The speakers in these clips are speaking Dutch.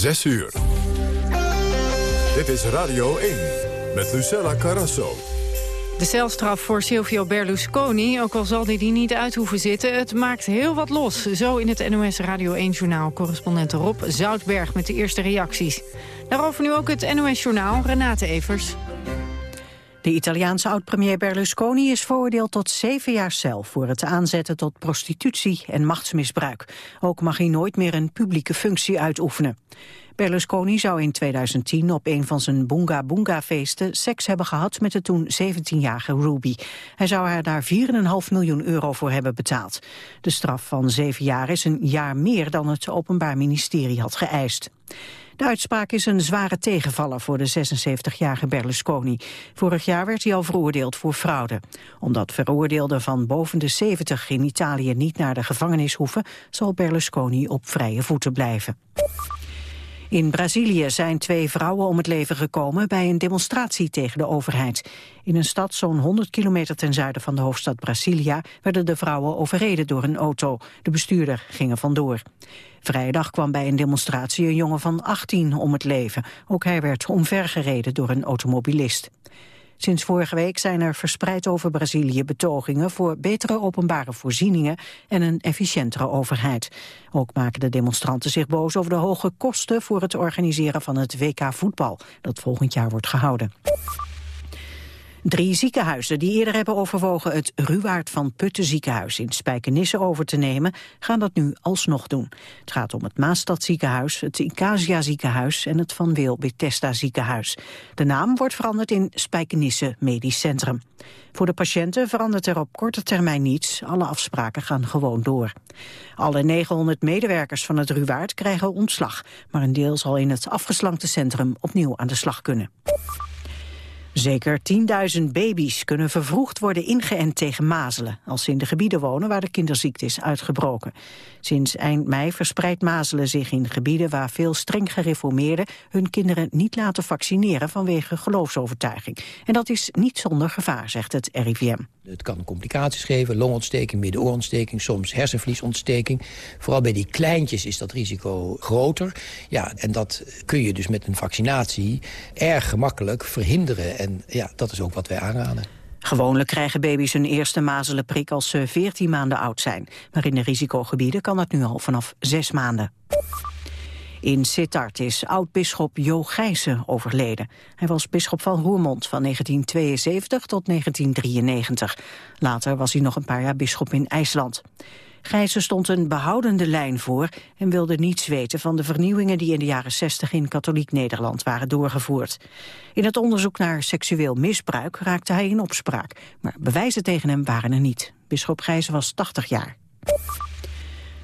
6 uur. Dit is Radio 1 met Lucella Carrasso. De celstraf voor Silvio Berlusconi, ook al zal hij die niet uit hoeven zitten... het maakt heel wat los. Zo in het NOS Radio 1-journaal. Correspondent Rob Zoutberg met de eerste reacties. Daarover nu ook het NOS-journaal, Renate Evers. De Italiaanse oud-premier Berlusconi is veroordeeld tot zeven jaar cel... voor het aanzetten tot prostitutie en machtsmisbruik. Ook mag hij nooit meer een publieke functie uitoefenen. Berlusconi zou in 2010 op een van zijn Bunga Bunga feesten seks hebben gehad met de toen 17-jarige Ruby. Hij zou haar daar 4,5 miljoen euro voor hebben betaald. De straf van zeven jaar is een jaar meer dan het Openbaar Ministerie had geëist. De uitspraak is een zware tegenvaller voor de 76-jarige Berlusconi. Vorig jaar werd hij al veroordeeld voor fraude. Omdat veroordeelden van boven de 70 in Italië niet naar de gevangenis hoeven... zal Berlusconi op vrije voeten blijven. In Brazilië zijn twee vrouwen om het leven gekomen bij een demonstratie tegen de overheid. In een stad zo'n 100 kilometer ten zuiden van de hoofdstad Brasilia werden de vrouwen overreden door een auto. De bestuurder ging er vandoor. Vrijdag kwam bij een demonstratie een jongen van 18 om het leven. Ook hij werd omvergereden door een automobilist. Sinds vorige week zijn er verspreid over Brazilië betogingen voor betere openbare voorzieningen en een efficiëntere overheid. Ook maken de demonstranten zich boos over de hoge kosten voor het organiseren van het WK voetbal, dat volgend jaar wordt gehouden. Drie ziekenhuizen die eerder hebben overwogen het Ruwaard van Putten ziekenhuis in Spijkenisse over te nemen, gaan dat nu alsnog doen. Het gaat om het Maastad ziekenhuis, het Icasia ziekenhuis en het Van Wil Bethesda ziekenhuis. De naam wordt veranderd in Spijkenisse Medisch Centrum. Voor de patiënten verandert er op korte termijn niets. Alle afspraken gaan gewoon door. Alle 900 medewerkers van het Ruwaard krijgen ontslag. Maar een deel zal in het afgeslankte centrum opnieuw aan de slag kunnen. Zeker 10.000 baby's kunnen vervroegd worden ingeënt tegen mazelen... als ze in de gebieden wonen waar de kinderziekte is uitgebroken. Sinds eind mei verspreidt mazelen zich in gebieden... waar veel streng gereformeerden hun kinderen niet laten vaccineren... vanwege geloofsovertuiging. En dat is niet zonder gevaar, zegt het RIVM. Het kan complicaties geven, longontsteking, middenoorontsteking... soms hersenvliesontsteking. Vooral bij die kleintjes is dat risico groter. Ja, en dat kun je dus met een vaccinatie erg gemakkelijk verhinderen. En ja, dat is ook wat wij aanraden. Gewoonlijk krijgen baby's hun eerste mazelenprik als ze 14 maanden oud zijn. Maar in de risicogebieden kan dat nu al vanaf 6 maanden. In Sittard is oud-bisschop Jo Gijssen overleden. Hij was bisschop van Roermond van 1972 tot 1993. Later was hij nog een paar jaar bisschop in IJsland. Gijssen stond een behoudende lijn voor en wilde niets weten van de vernieuwingen die in de jaren 60 in katholiek Nederland waren doorgevoerd. In het onderzoek naar seksueel misbruik raakte hij in opspraak, maar bewijzen tegen hem waren er niet. Bisschop Gijssen was 80 jaar.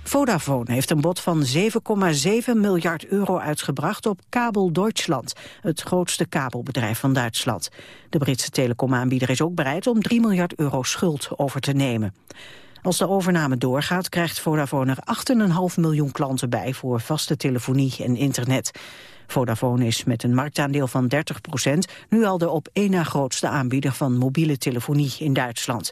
Vodafone heeft een bod van 7,7 miljard euro uitgebracht op Kabel Deutschland, het grootste kabelbedrijf van Duitsland. De Britse telecomaanbieder is ook bereid om 3 miljard euro schuld over te nemen. Als de overname doorgaat, krijgt Vodafone er 8,5 miljoen klanten bij voor vaste telefonie en internet. Vodafone is met een marktaandeel van 30 procent nu al de op één na grootste aanbieder van mobiele telefonie in Duitsland.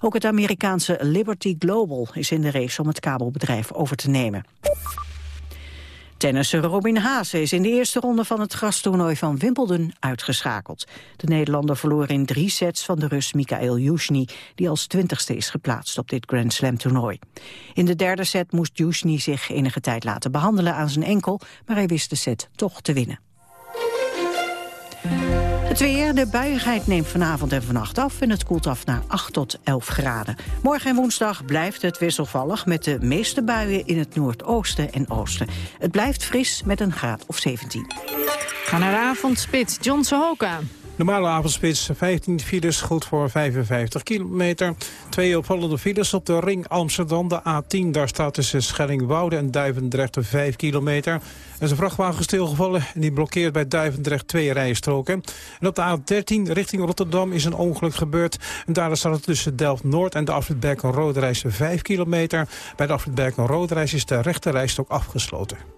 Ook het Amerikaanse Liberty Global is in de race om het kabelbedrijf over te nemen. Tennisser Robin Haase is in de eerste ronde van het grastoernooi van Wimbledon uitgeschakeld. De Nederlander verloor in drie sets van de Rus Mikael Yushny, die als twintigste is geplaatst op dit Grand Slam toernooi. In de derde set moest Yushny zich enige tijd laten behandelen aan zijn enkel, maar hij wist de set toch te winnen. Het weer, de buiigheid neemt vanavond en vannacht af... en het koelt af naar 8 tot 11 graden. Morgen en woensdag blijft het wisselvallig... met de meeste buien in het noordoosten en oosten. Het blijft fris met een graad of 17. Ga naar de avondspits, John Sohoka. Normale avondspits, 15 files, goed voor 55 kilometer. Twee opvallende files op de ring Amsterdam, de A10. Daar staat tussen Schellingwoude en Duivendrecht 5 kilometer. Er is een vrachtwagen stilgevallen en die blokkeert bij Duivendrecht twee rijstroken. En op de A13 richting Rotterdam is een ongeluk gebeurd. En daar staat het tussen Delft-Noord en de afrit Berken-Roderijs 5 kilometer. Bij de afrit Berken-Roderijs is de rechte rijstok afgesloten.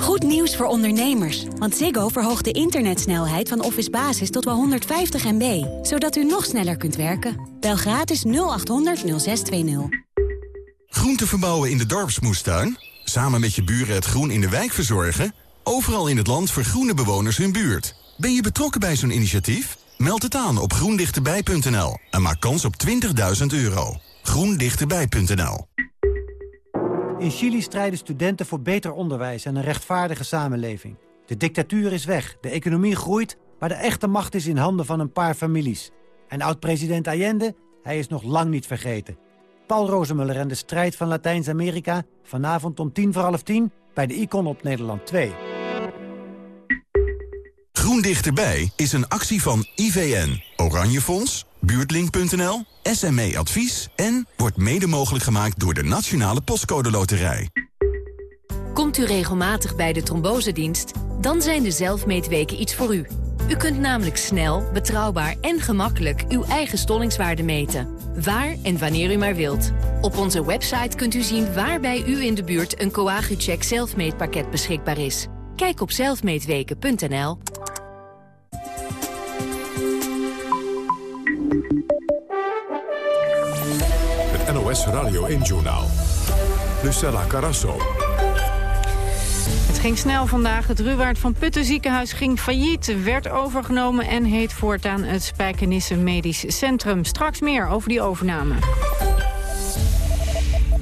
Goed nieuws voor ondernemers, want Ziggo verhoogt de internetsnelheid van Office Basis tot wel 150 MB, zodat u nog sneller kunt werken. Bel gratis 0800 0620. Groente verbouwen in de dorpsmoestuin? Samen met je buren het groen in de wijk verzorgen? Overal in het land vergroenen bewoners hun buurt. Ben je betrokken bij zo'n initiatief? Meld het aan op groendichterbij.nl en maak kans op 20.000 euro. groendichterbij.nl in Chili strijden studenten voor beter onderwijs en een rechtvaardige samenleving. De dictatuur is weg, de economie groeit, maar de echte macht is in handen van een paar families. En oud-president Allende, hij is nog lang niet vergeten. Paul Rozemuller en de strijd van Latijns-Amerika... vanavond om tien voor half tien bij de Icon op Nederland 2. Groen Dichterbij is een actie van IVN, Oranje Fonds, Buurtlink.nl, SME Advies... en wordt mede mogelijk gemaakt door de Nationale Postcode Loterij. Komt u regelmatig bij de trombosedienst? Dan zijn de zelfmeetweken iets voor u. U kunt namelijk snel, betrouwbaar en gemakkelijk uw eigen stollingswaarde meten. Waar en wanneer u maar wilt. Op onze website kunt u zien waar bij u in de buurt een Coagucheck zelfmeetpakket beschikbaar is. Kijk op zelfmeetweken.nl. NOS Radio 1-journaal. Lucella Carasso. Het ging snel vandaag. Het Ruwaard van Putten ziekenhuis ging failliet, werd overgenomen... en heet voortaan het Spijkenisse Medisch Centrum. Straks meer over die overname.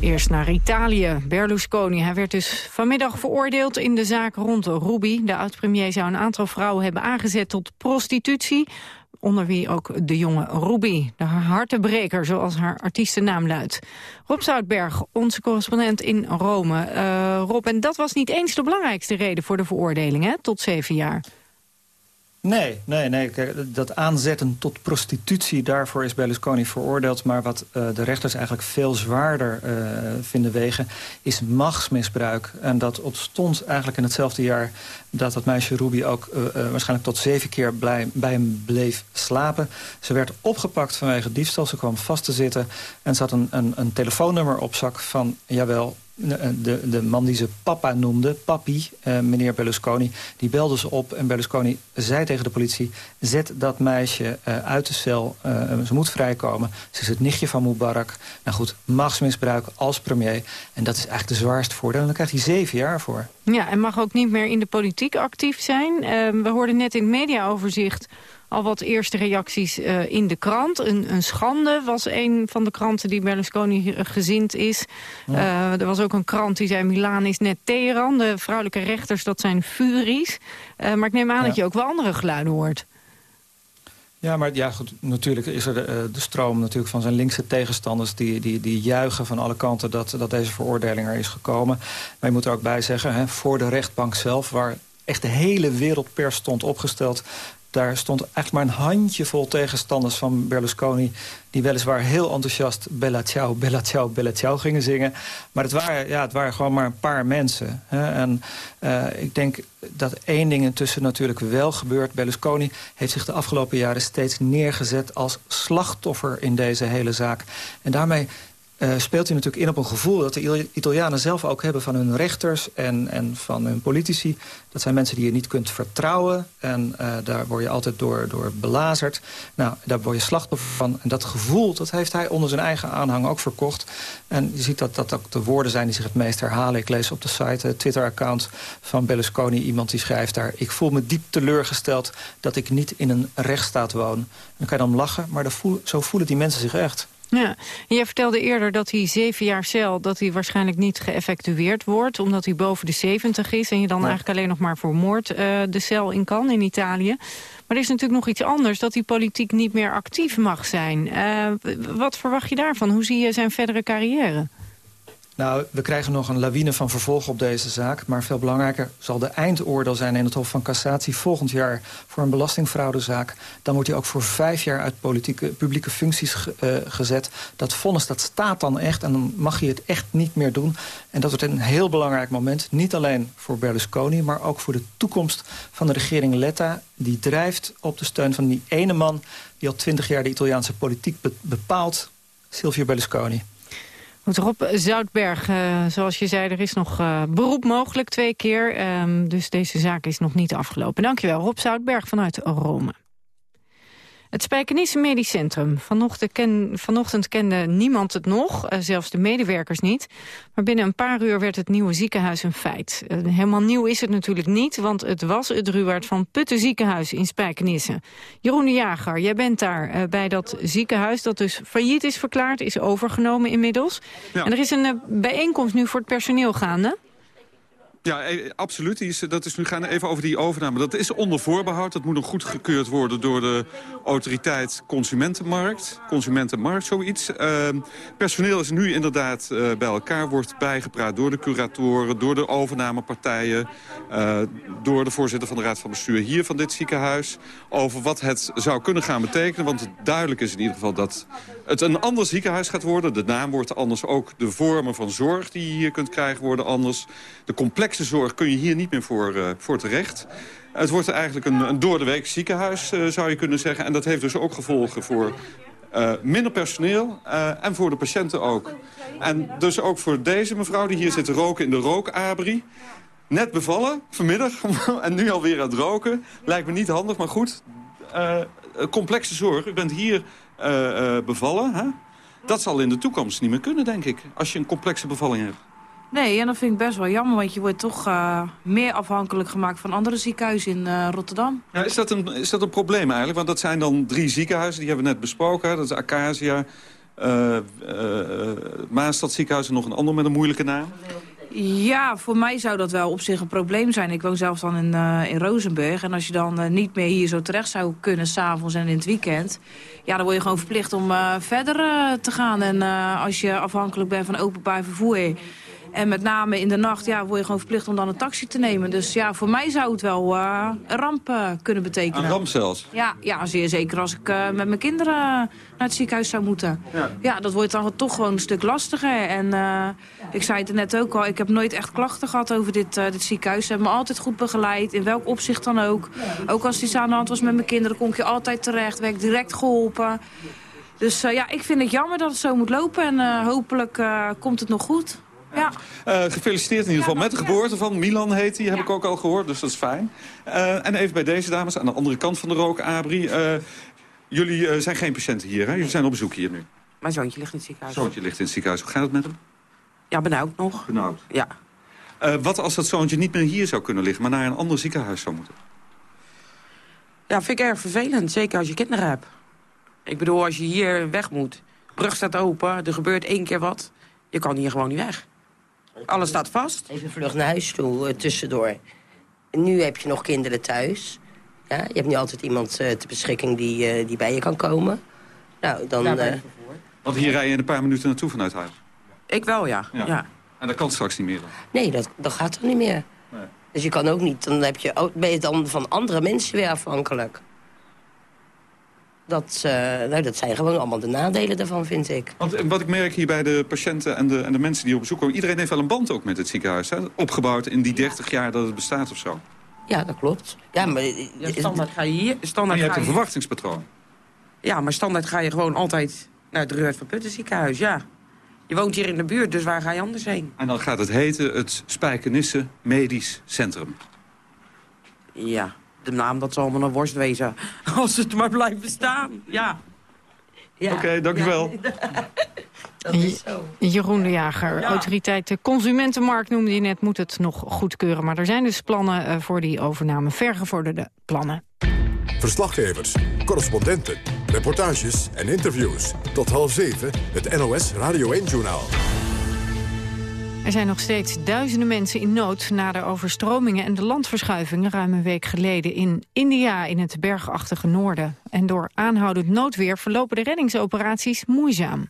Eerst naar Italië. Berlusconi. Hij werd dus vanmiddag veroordeeld in de zaak rond Ruby. De oud-premier zou een aantal vrouwen hebben aangezet tot prostitutie. Onder wie ook de jonge Ruby, de hartebreker, zoals haar artiestennaam luidt. Rob Zoutberg, onze correspondent in Rome. Uh, Rob, en dat was niet eens de belangrijkste reden voor de veroordeling, hè? Tot zeven jaar. Nee, nee, nee. Dat aanzetten tot prostitutie, daarvoor is Berlusconi veroordeeld. Maar wat uh, de rechters eigenlijk veel zwaarder uh, vinden wegen, is machtsmisbruik. En dat ontstond eigenlijk in hetzelfde jaar dat dat meisje Ruby ook uh, waarschijnlijk tot zeven keer blij, bij hem bleef slapen. Ze werd opgepakt vanwege diefstal, ze kwam vast te zitten. En ze had een, een, een telefoonnummer op zak van, jawel, de, de man die ze papa noemde, papi, eh, meneer Berlusconi... die belde ze op en Berlusconi zei tegen de politie... zet dat meisje uh, uit de cel, ze moet vrijkomen. Ze is het nichtje van Mubarak. Nou goed, machtsmisbruik als premier. En dat is eigenlijk de zwaarste voordeel. En dan krijgt hij zeven jaar voor. Ja, en mag ook niet meer in de politiek actief zijn. we hoorden net in het mediaoverzicht al wat eerste reacties uh, in de krant. Een, een, schande was een van de kranten die Berlusconi gezind is. Ja. Uh, er was ook een krant die zei Milaan is net Teheran. De vrouwelijke rechters, dat zijn furies. Uh, maar ik neem aan ja. dat je ook wel andere geluiden hoort. Ja, maar ja, goed, natuurlijk is er de, de, stroom natuurlijk van zijn linkse tegenstanders... Die, die, die juichen van alle kanten dat, dat deze veroordeling er is gekomen. Maar je moet er ook bij zeggen, hè, voor de rechtbank zelf... waar echt de hele wereldpers stond opgesteld daar stond eigenlijk maar een handjevol tegenstanders van Berlusconi... die weliswaar heel enthousiast Bella Ciao, Bella Ciao, Bella Ciao gingen zingen. Maar het waren, ja, het waren gewoon maar een paar mensen. Hè. En uh, ik denk dat één ding intussen natuurlijk wel gebeurt. Berlusconi heeft zich de afgelopen jaren steeds neergezet... als slachtoffer in deze hele zaak. En daarmee uh, speelt hij natuurlijk in op een gevoel dat de Italianen zelf ook hebben van hun rechters en, en van hun politici. Dat zijn mensen die je niet kunt vertrouwen en uh, daar word je altijd door, door belazerd. Nou, daar word je slachtoffer van. En dat gevoel, dat heeft hij onder zijn eigen aanhang ook verkocht. En je ziet dat dat ook de woorden zijn die zich het meest herhalen. Ik lees op de site, het Twitter-account van Berlusconi, iemand die schrijft daar... ik voel me diep teleurgesteld dat ik niet in een rechtsstaat woon. En dan kan je dan lachen, maar voel, zo voelen die mensen zich echt. Ja, en jij vertelde eerder dat die zeven jaar cel... dat hij waarschijnlijk niet geëffectueerd wordt... omdat hij boven de 70 is... en je dan eigenlijk alleen nog maar voor moord uh, de cel in kan in Italië. Maar er is natuurlijk nog iets anders... dat hij politiek niet meer actief mag zijn. Uh, wat verwacht je daarvan? Hoe zie je zijn verdere carrière? Nou, we krijgen nog een lawine van vervolg op deze zaak. Maar veel belangrijker zal de eindoordeel zijn in het Hof van Cassatie volgend jaar voor een belastingfraudezaak. Dan wordt hij ook voor vijf jaar uit politieke, publieke functies uh, gezet. Dat vonnis dat staat dan echt en dan mag hij het echt niet meer doen. En dat wordt een heel belangrijk moment. Niet alleen voor Berlusconi, maar ook voor de toekomst van de regering Letta. Die drijft op de steun van die ene man die al twintig jaar de Italiaanse politiek be bepaalt. Silvio Berlusconi. Goed, Rob Zoutberg, uh, zoals je zei, er is nog uh, beroep mogelijk twee keer. Um, dus deze zaak is nog niet afgelopen. Dankjewel, Rob Zoutberg vanuit Rome. Het Spijkenisse Medisch Centrum. Vanochtend, ken, vanochtend, kende niemand het nog, uh, zelfs de medewerkers niet. Maar binnen een paar uur werd het nieuwe ziekenhuis een feit. Uh, helemaal nieuw is het natuurlijk niet, want het was het Ruwaard van Putten ziekenhuis in Spijkenisse. Jeroen de Jager, jij bent daar uh, bij dat ziekenhuis dat dus failliet is verklaard, is overgenomen inmiddels. Ja. En er is een bijeenkomst nu voor het personeel gaande. Ja, e, absoluut. Dat is nu gaan even over die overname. Dat is onder voorbehoud. Dat moet nog goedgekeurd worden door de autoriteit Consumentenmarkt. Consumentenmarkt, zoiets. Uh, personeel is nu inderdaad uh, bij elkaar. Wordt bijgepraat door de curatoren, door de overnamepartijen... Uh, door de voorzitter van de Raad van Bestuur hier van dit ziekenhuis... over wat het zou kunnen gaan betekenen. Want duidelijk is in ieder geval dat het een ander ziekenhuis gaat worden. De naam wordt anders. Ook de vormen van zorg die je hier kunt krijgen worden anders. De complexe zorg kun je hier niet meer voor, uh, voor terecht. Het wordt eigenlijk een, een door de week ziekenhuis, uh, zou je kunnen zeggen. En dat heeft dus ook gevolgen voor uh, minder personeel en voor de patiënten ook. En dus ook voor deze mevrouw die hier zit roken in de rookabri. Net bevallen, vanmiddag, en nu alweer aan het roken. Lijkt me niet handig, maar goed. Complexe zorg. U bent hier bevallen, hè? Dat zal in de toekomst niet meer kunnen, denk ik. Als je een complexe bevalling hebt. Nee, en dat vind ik best wel jammer, want je wordt toch uh, meer afhankelijk gemaakt van andere ziekenhuizen in uh, Rotterdam. Ja, is, dat een, is dat een probleem eigenlijk? Want dat zijn dan drie ziekenhuizen, die hebben we net besproken. Dat is Acacia, uh, Maastad ziekenhuis en nog een ander met een moeilijke naam. Ja, voor mij zou dat wel op zich een probleem zijn. Ik woon zelfs dan in, in Rozenburg. En als je dan niet meer hier zo terecht zou kunnen, s'avonds en in het weekend... ja, dan word je gewoon verplicht om uh, verder te gaan. En als je afhankelijk bent van openbaar vervoer... En met name in de nacht ja, word je gewoon verplicht om dan een taxi te nemen. Dus ja, voor mij zou het wel uh, een ramp uh, kunnen betekenen. Een ramp zelfs? Ja, ja zeer zeker als ik uh, met mijn kinderen naar het ziekenhuis zou moeten. Ja. ja, dat wordt dan toch gewoon een stuk lastiger. En ik zei het net ook al, ik heb nooit echt klachten gehad over dit, dit ziekenhuis. Ze hebben me altijd goed begeleid, in welk opzicht dan ook. Ook als iets aan de hand was met mijn kinderen, kon ik je altijd terecht. Werd ik direct geholpen. Dus ja, ik vind het jammer dat het zo moet lopen. En hopelijk komt het nog goed. Ja. Uh, gefeliciteerd in ieder geval met de geboorte van Milan heet hij, heb ja. ik ook al gehoord, dus dat is fijn. Uh, en even bij deze dames, aan de andere kant van de rook, Abri. Uh, jullie zijn geen patiënten hier, hè? Jullie zijn op bezoek hier nu. Mijn zoontje ligt in het ziekenhuis. Zoontje ligt in het ziekenhuis. Hoe gaat het met hem? Ja, benauwd nog. Benauwd? Ja. wat als dat zoontje niet meer hier zou kunnen liggen, maar naar een ander ziekenhuis zou moeten? Ja, vind ik erg vervelend. Zeker als je kinderen hebt. Ik bedoel, als je hier weg moet. brug staat open, er gebeurt één keer wat. Je kan hier gewoon niet weg. Alles staat vast. Even vlug naar huis toe, uh, tussendoor. Nu heb je nog kinderen thuis. Ja, je hebt nu altijd iemand uh, ter beschikking die, uh, die bij je kan komen. Nou, dan... Want hier rij je in een paar minuten naartoe vanuit huis? Ik wel, ja. ja. ja. En dat kan straks niet meer dan? Nee, dat, dat gaat er niet meer. Nee. Dus je kan ook niet... Dan heb je, ben je dan van andere mensen weer afhankelijk. Dat, uh, nou, dat zijn gewoon allemaal de nadelen daarvan, vind ik. Want wat ik merk hier bij de patiënten en de, en de mensen die op bezoek komen... iedereen heeft wel een band ook met het ziekenhuis. Hè? Opgebouwd in die 30 jaar dat het bestaat of zo. Ja, dat klopt. Ja, maar, ja, standaard ga je hier... Standaard maar je hebt een je... verwachtingspatroon. Ja, maar standaard ga je gewoon altijd naar het Ruud van Putten ziekenhuis, ja. Je woont hier in de buurt, dus waar ga je anders heen? En dan gaat het heten het Spijkenisse Medisch Centrum. Ja de naam, dat zal allemaal een worst wezen. Als het maar blijft bestaan, ja. ja. Oké, okay, dankjewel. Dat is zo. Jeroen de Jager, ja. autoriteit de Consumentenmarkt noemde je net, moet het nog goedkeuren. Maar er zijn dus plannen uh, voor die overname, vergevorderde plannen. Verslaggevers, correspondenten, Reportages en interviews. Tot half zeven, het NOS Radio 1-journaal. Er zijn nog steeds duizenden mensen in nood na de overstromingen en de landverschuivingen ruim een week geleden in India in het bergachtige noorden. En door aanhoudend noodweer verlopen de reddingsoperaties moeizaam.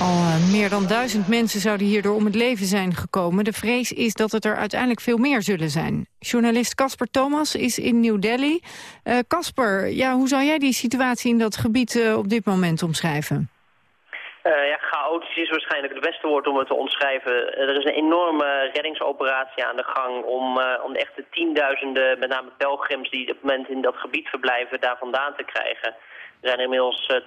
Al eh, meer dan duizend mensen zouden hierdoor om het leven zijn gekomen. De vrees is dat het er uiteindelijk veel meer zullen zijn. Journalist Casper Thomas is in New Delhi. Eh, Casper, ja, hoe zou jij die situatie in dat gebied uh, op dit moment omschrijven? ja, chaotisch is waarschijnlijk het beste woord om het te omschrijven. Er is een enorme reddingsoperatie aan de gang om, om de echte tienduizenden, met name pelgrims die op het moment in dat gebied verblijven, daar vandaan te krijgen. Er zijn inmiddels 80.000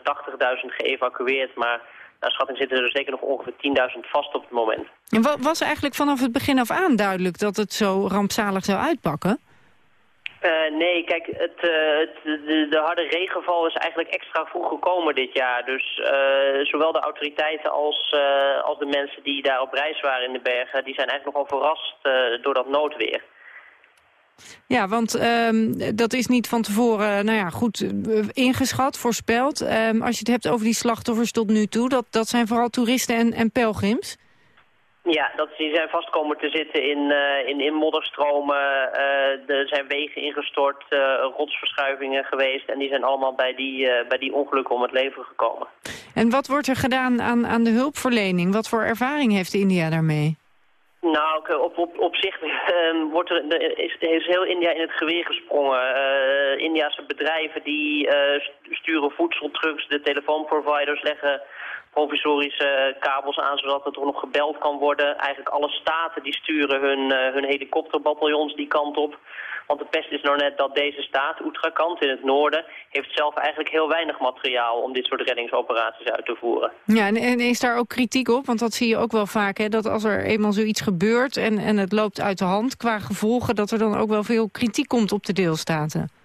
geëvacueerd, maar naar schatting zitten er zeker nog ongeveer 10.000 vast op het moment. En was eigenlijk vanaf het begin af aan duidelijk dat het zo rampzalig zou uitpakken? Uh, nee, kijk, het, uh, het, de, de, harde regenval is eigenlijk extra vroeg gekomen dit jaar. Dus uh, zowel de autoriteiten als, als de mensen die daar op reis waren in de bergen... die zijn eigenlijk nogal verrast door dat noodweer. Ja, want um, dat is niet van tevoren nou ja, goed uh, ingeschat, voorspeld. Um, als je het hebt over die slachtoffers tot nu toe, dat, dat zijn vooral toeristen en, en pelgrims? Ja, dat, die zijn vast komen te zitten in, uh, in, in modderstromen. Uh, er zijn wegen ingestort, rotsverschuivingen geweest. En die zijn allemaal bij die, bij die ongelukken om het leven gekomen. En wat wordt er gedaan aan, aan de hulpverlening? Wat voor ervaring heeft India daarmee? Nou, op, op, op zich uh, wordt er, is, is heel India in het geweer gesprongen. Uh, Indiase bedrijven die uh, sturen voedseltrucks, de telefoonproviders leggen provisorische kabels aan zodat er nog gebeld kan worden. Eigenlijk alle staten die sturen hun, uh, hun helikopterbataljons die kant op. Want de pest is nou net dat deze staat, Uttarakhand in het noorden... heeft zelf eigenlijk heel weinig materiaal om dit soort reddingsoperaties uit te voeren. Ja, en, en is daar ook kritiek op? Want dat zie je ook wel vaak, hè, dat als er eenmaal zoiets gebeurt... En, en het loopt uit de hand qua gevolgen... dat er dan ook wel veel kritiek komt op de deelstaten.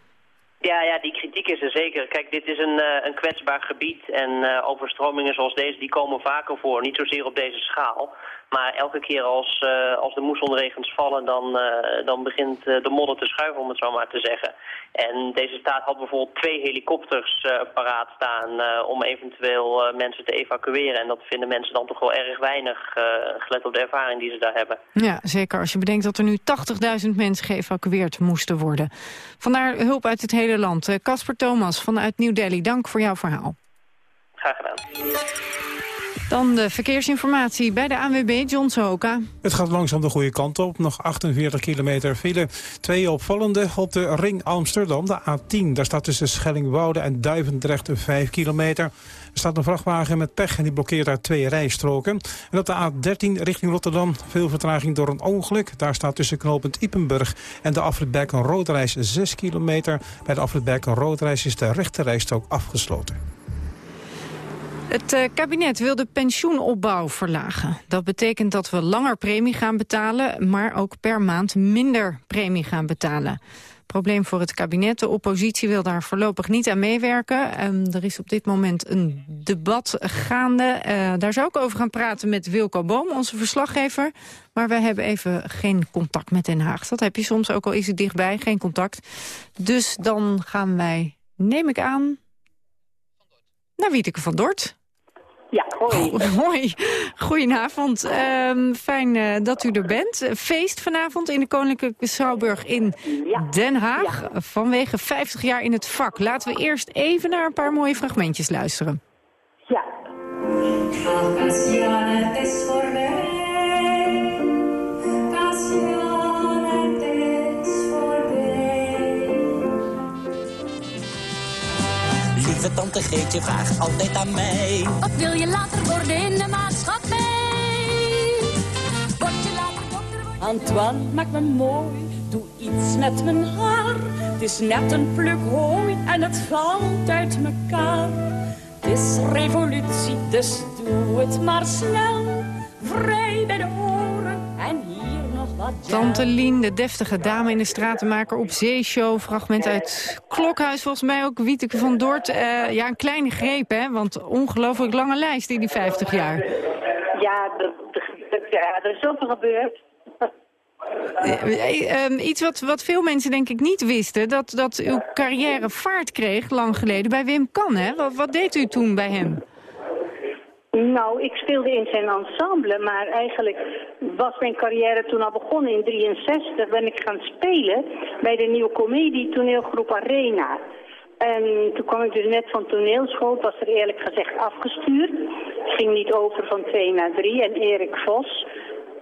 Ja, ja, die kritiek is er zeker. Kijk, dit is een, uh, een kwetsbaar gebied en uh, overstromingen zoals deze die komen vaker voor. Niet zozeer op deze schaal. Maar elke keer als, uh, als de moessonregens vallen, dan, dan begint de modder te schuiven, om het zo maar te zeggen. En deze staat had bijvoorbeeld twee helikopters paraat staan om eventueel mensen te evacueren. En dat vinden mensen dan toch wel erg weinig, gelet op de ervaring die ze daar hebben. Ja, zeker als je bedenkt dat er nu 80.000 mensen geëvacueerd moesten worden. Vandaar hulp uit het hele land. Casper Thomas vanuit New Delhi, dank voor jouw verhaal. Graag gedaan. Dan de verkeersinformatie bij de ANWB, John Sohoka. Het gaat langzaam de goede kant op. Nog 48 kilometer file. Twee opvallende op de ring Amsterdam, de A10. Daar staat tussen Schellingwoude en Duivendrecht 5 kilometer. Er staat een vrachtwagen met pech en die blokkeert daar twee rijstroken. En op de A13 richting Rotterdam veel vertraging door een ongeluk. Daar staat tussen knooppunt Ipenburg en de afrit een Roodreis 6 kilometer. Bij de afrit een Roodreis is de rechterrijstrook afgesloten. Het uh, kabinet wil de pensioenopbouw verlagen. Dat betekent dat we langer premie gaan betalen... maar ook per maand minder premie gaan betalen. Probleem voor het kabinet. De oppositie wil daar voorlopig niet aan meewerken. Um, er is op dit moment een debat gaande. Uh, daar zou ik over gaan praten met Wilco Boom, onze verslaggever. Maar we hebben even geen contact met Den Haag. Dat heb je soms, ook al is het dichtbij, geen contact. Dus dan gaan wij, neem ik aan, naar Wieteke van Dort. Ja, hoi. hoi. Goedenavond. Um, fijn uh, dat u er bent. Feest vanavond in de Koninklijke Schouwburg in ja. Den Haag. Ja. Vanwege 50 jaar in het vak. Laten we eerst even naar een paar mooie fragmentjes luisteren. Ja. Lieve tante Geetje vraagt altijd aan mij. Wat wil je later worden in de maatschappij? Word je later dokter? Antoine, maak me mooi. Doe iets met mijn haar. Het is net een pluk hooi en het valt uit mekaar. Het is revolutie, dus doe het maar snel. Vrij bij de oren Tante Lien, de deftige dame in de stratenmaker op zeeshow. Fragment uit Klokhuis, volgens mij ook Wieteke van Dort. Uh, ja, een kleine greep, hè? Want ongelooflijk lange lijst in die 50 jaar. Ja. Ja, er is zoveel gebeurd. Eh, ehm, iets wat, wat veel mensen denk ik niet wisten... Dat, dat uw carrière vaart kreeg lang geleden bij Wim Kan. Hè? Wat, wat deed u toen bij hem? Nou, ik speelde in zijn ensemble, maar eigenlijk was mijn carrière toen al begonnen in 63. Ben ik gaan spelen bij de nieuwe comedie toneelgroep Arena. En toen kwam ik dus net van toneelschool, was er eerlijk gezegd afgestuurd. Ging niet over van twee naar drie. En Erik Vos,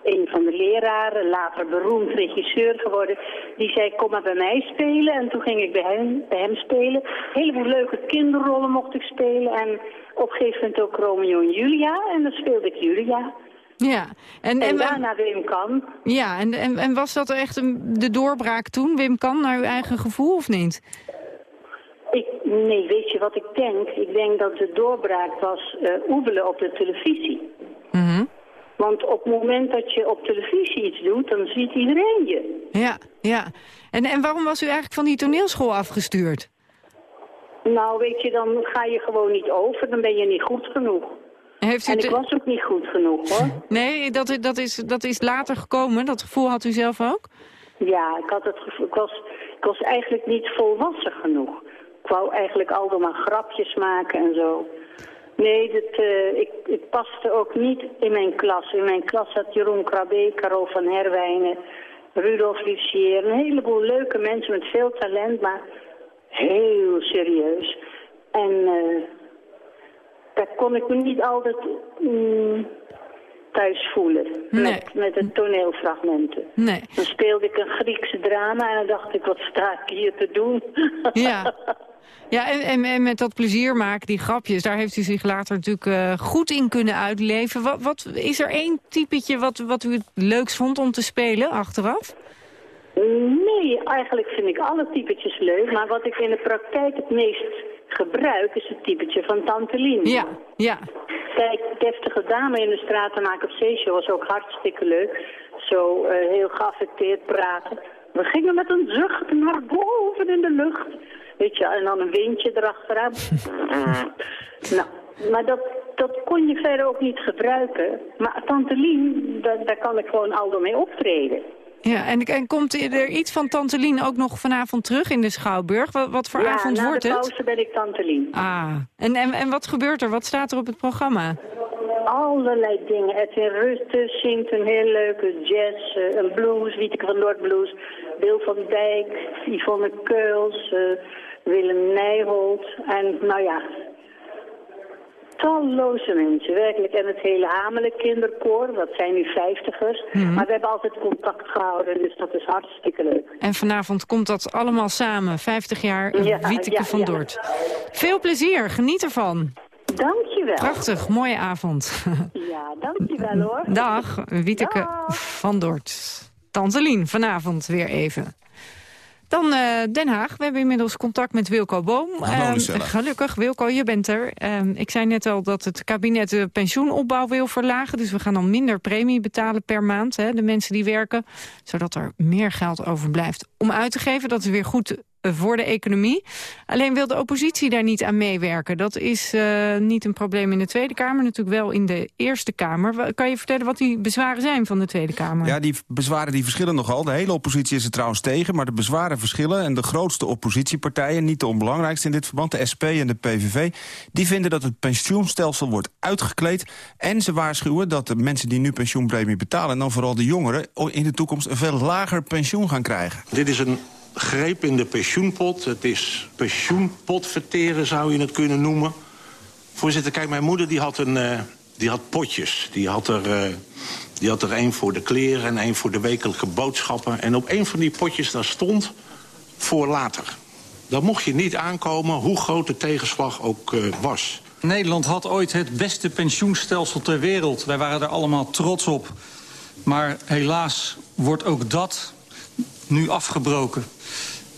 een van de leraren, later beroemd regisseur geworden, die zei kom maar bij mij spelen. En toen ging ik bij hem, bij hem spelen. Een heleboel leuke kinderrollen mocht ik spelen. En op een gegeven moment ook Romeo en Julia. En dan speelde ik Julia. Ja. En, En, daarna Wim Kan. Ja, en, en, en was dat echt een, de doorbraak toen, Wim Kan, naar uw eigen gevoel of niet? Ik, nee, weet je wat ik denk? Ik denk dat de doorbraak was eh oebelen op de televisie. Mhm. Want op het moment dat je op televisie iets doet, dan ziet iedereen je. Ja, ja. En, en waarom was u eigenlijk van die toneelschool afgestuurd? Nou, weet je, dan ga je gewoon niet over, dan ben je niet goed genoeg. Heeft u en ik was ook niet goed genoeg, hoor. Nee, dat, dat, is, dat is later gekomen. Dat gevoel had u zelf ook? Ja, ik, had het gevoel, ik, was, ik was eigenlijk niet volwassen genoeg. Ik wou eigenlijk al maar grapjes maken en zo. Nee, dat, eh, ik, ik paste ook niet in mijn klas. In mijn klas zat Jeroen Krabbe, Caro van Herwijnen, Rudolf Lucier. Een heleboel leuke mensen met veel talent, maar heel serieus. En eh, daar kon ik me niet altijd mm, thuis voelen. Met, met de toneelfragmenten. Nee. Dan speelde ik een Griekse drama en dan dacht ik, wat sta ik hier te doen? Ja. Ja, en, en, en met dat plezier maken, die grapjes, daar heeft u zich later natuurlijk eh, goed in kunnen uitleven. Wat, wat, is er één typetje wat, wat u het leukst vond om te spelen achteraf? Nee, eigenlijk vind ik alle typetjes leuk. Maar wat ik in de praktijk het meest gebruik is het typetje van Tante Lien. Ja, ja. Kijk, deftige dame in de straat te maken op zeeshow was ook hartstikke leuk. Zo eh, heel geaffecteerd praten. We gingen met een zucht naar boven in de lucht. Weet je, en dan een windje erachteraan. nou, maar dat, dat kon je verder ook niet gebruiken. Maar Tante Lien, daar, daar kan ik gewoon al mee optreden. Ja, en, en komt er iets van Tante Lien ook nog vanavond terug in de Schouwburg? Wat, wat voor ja, avond na wordt de het? pauze ben ik Tante Lien. Ah, en, en, en wat gebeurt er? Wat staat er op het programma? Allerlei dingen. Edwin Rusten zingt een heel leuke jazz, eh, een blues, Wieteke van Noord blues. Bill van Dijk, Yvonne Keuls, eh, Willem Nijholt. En nou ja, talloze mensen, werkelijk. En het hele Hamelen kinderkoor, dat zijn nu vijftigers. Mhm. Maar we hebben altijd contact gehouden, dus dat is hartstikke leuk. En vanavond komt dat allemaal samen. 50 jaar Ja, Wieteke ja, van ja. Dort. Veel plezier, geniet ervan. Dankjewel. Prachtig, mooie avond. Ja, dankjewel hoor. Dag, Wieteke van Dort. Tante Lien, vanavond weer even. Dan eh, Den Haag. We hebben inmiddels contact met Wilco Boom. Hallo, Ehm, gelukkig, Wilco, je bent er. Ehm, ik zei net al dat het kabinet de pensioenopbouw wil verlagen. Dus we gaan dan minder premie betalen per maand. Hè, de mensen die werken. Zodat er meer geld overblijft om uit te geven. Dat is weer goed voor de economie. Alleen wil de oppositie daar niet aan meewerken. Dat is eh, niet een probleem in de Tweede Kamer. Natuurlijk wel in de Eerste Kamer. Kan je vertellen wat die bezwaren zijn van de Tweede Kamer? Ja, die bezwaren die verschillen nogal. De hele oppositie is er trouwens tegen, maar de bezwaren verschillen. En de grootste oppositiepartijen, niet de onbelangrijkste in dit verband... de SP en de PVV, die vinden dat het pensioenstelsel wordt uitgekleed. En ze waarschuwen dat de mensen die nu pensioenpremie betalen... en dan vooral de jongeren, in de toekomst een veel lager pensioen gaan krijgen. Dit is een greep in de pensioenpot. Het is pensioenpot verteren, zou je het kunnen noemen. Voorzitter, kijk, mijn moeder die had, een, eh, die had potjes. Die had er... eh, die had er één voor de kleren en één voor de wekelijke boodschappen. En op één van die potjes daar stond voor later. Dan mocht je niet aankomen, hoe groot de tegenslag ook eh, was. Nederland had ooit het beste pensioenstelsel ter wereld. Wij waren er allemaal trots op. Maar helaas wordt ook dat nu afgebroken.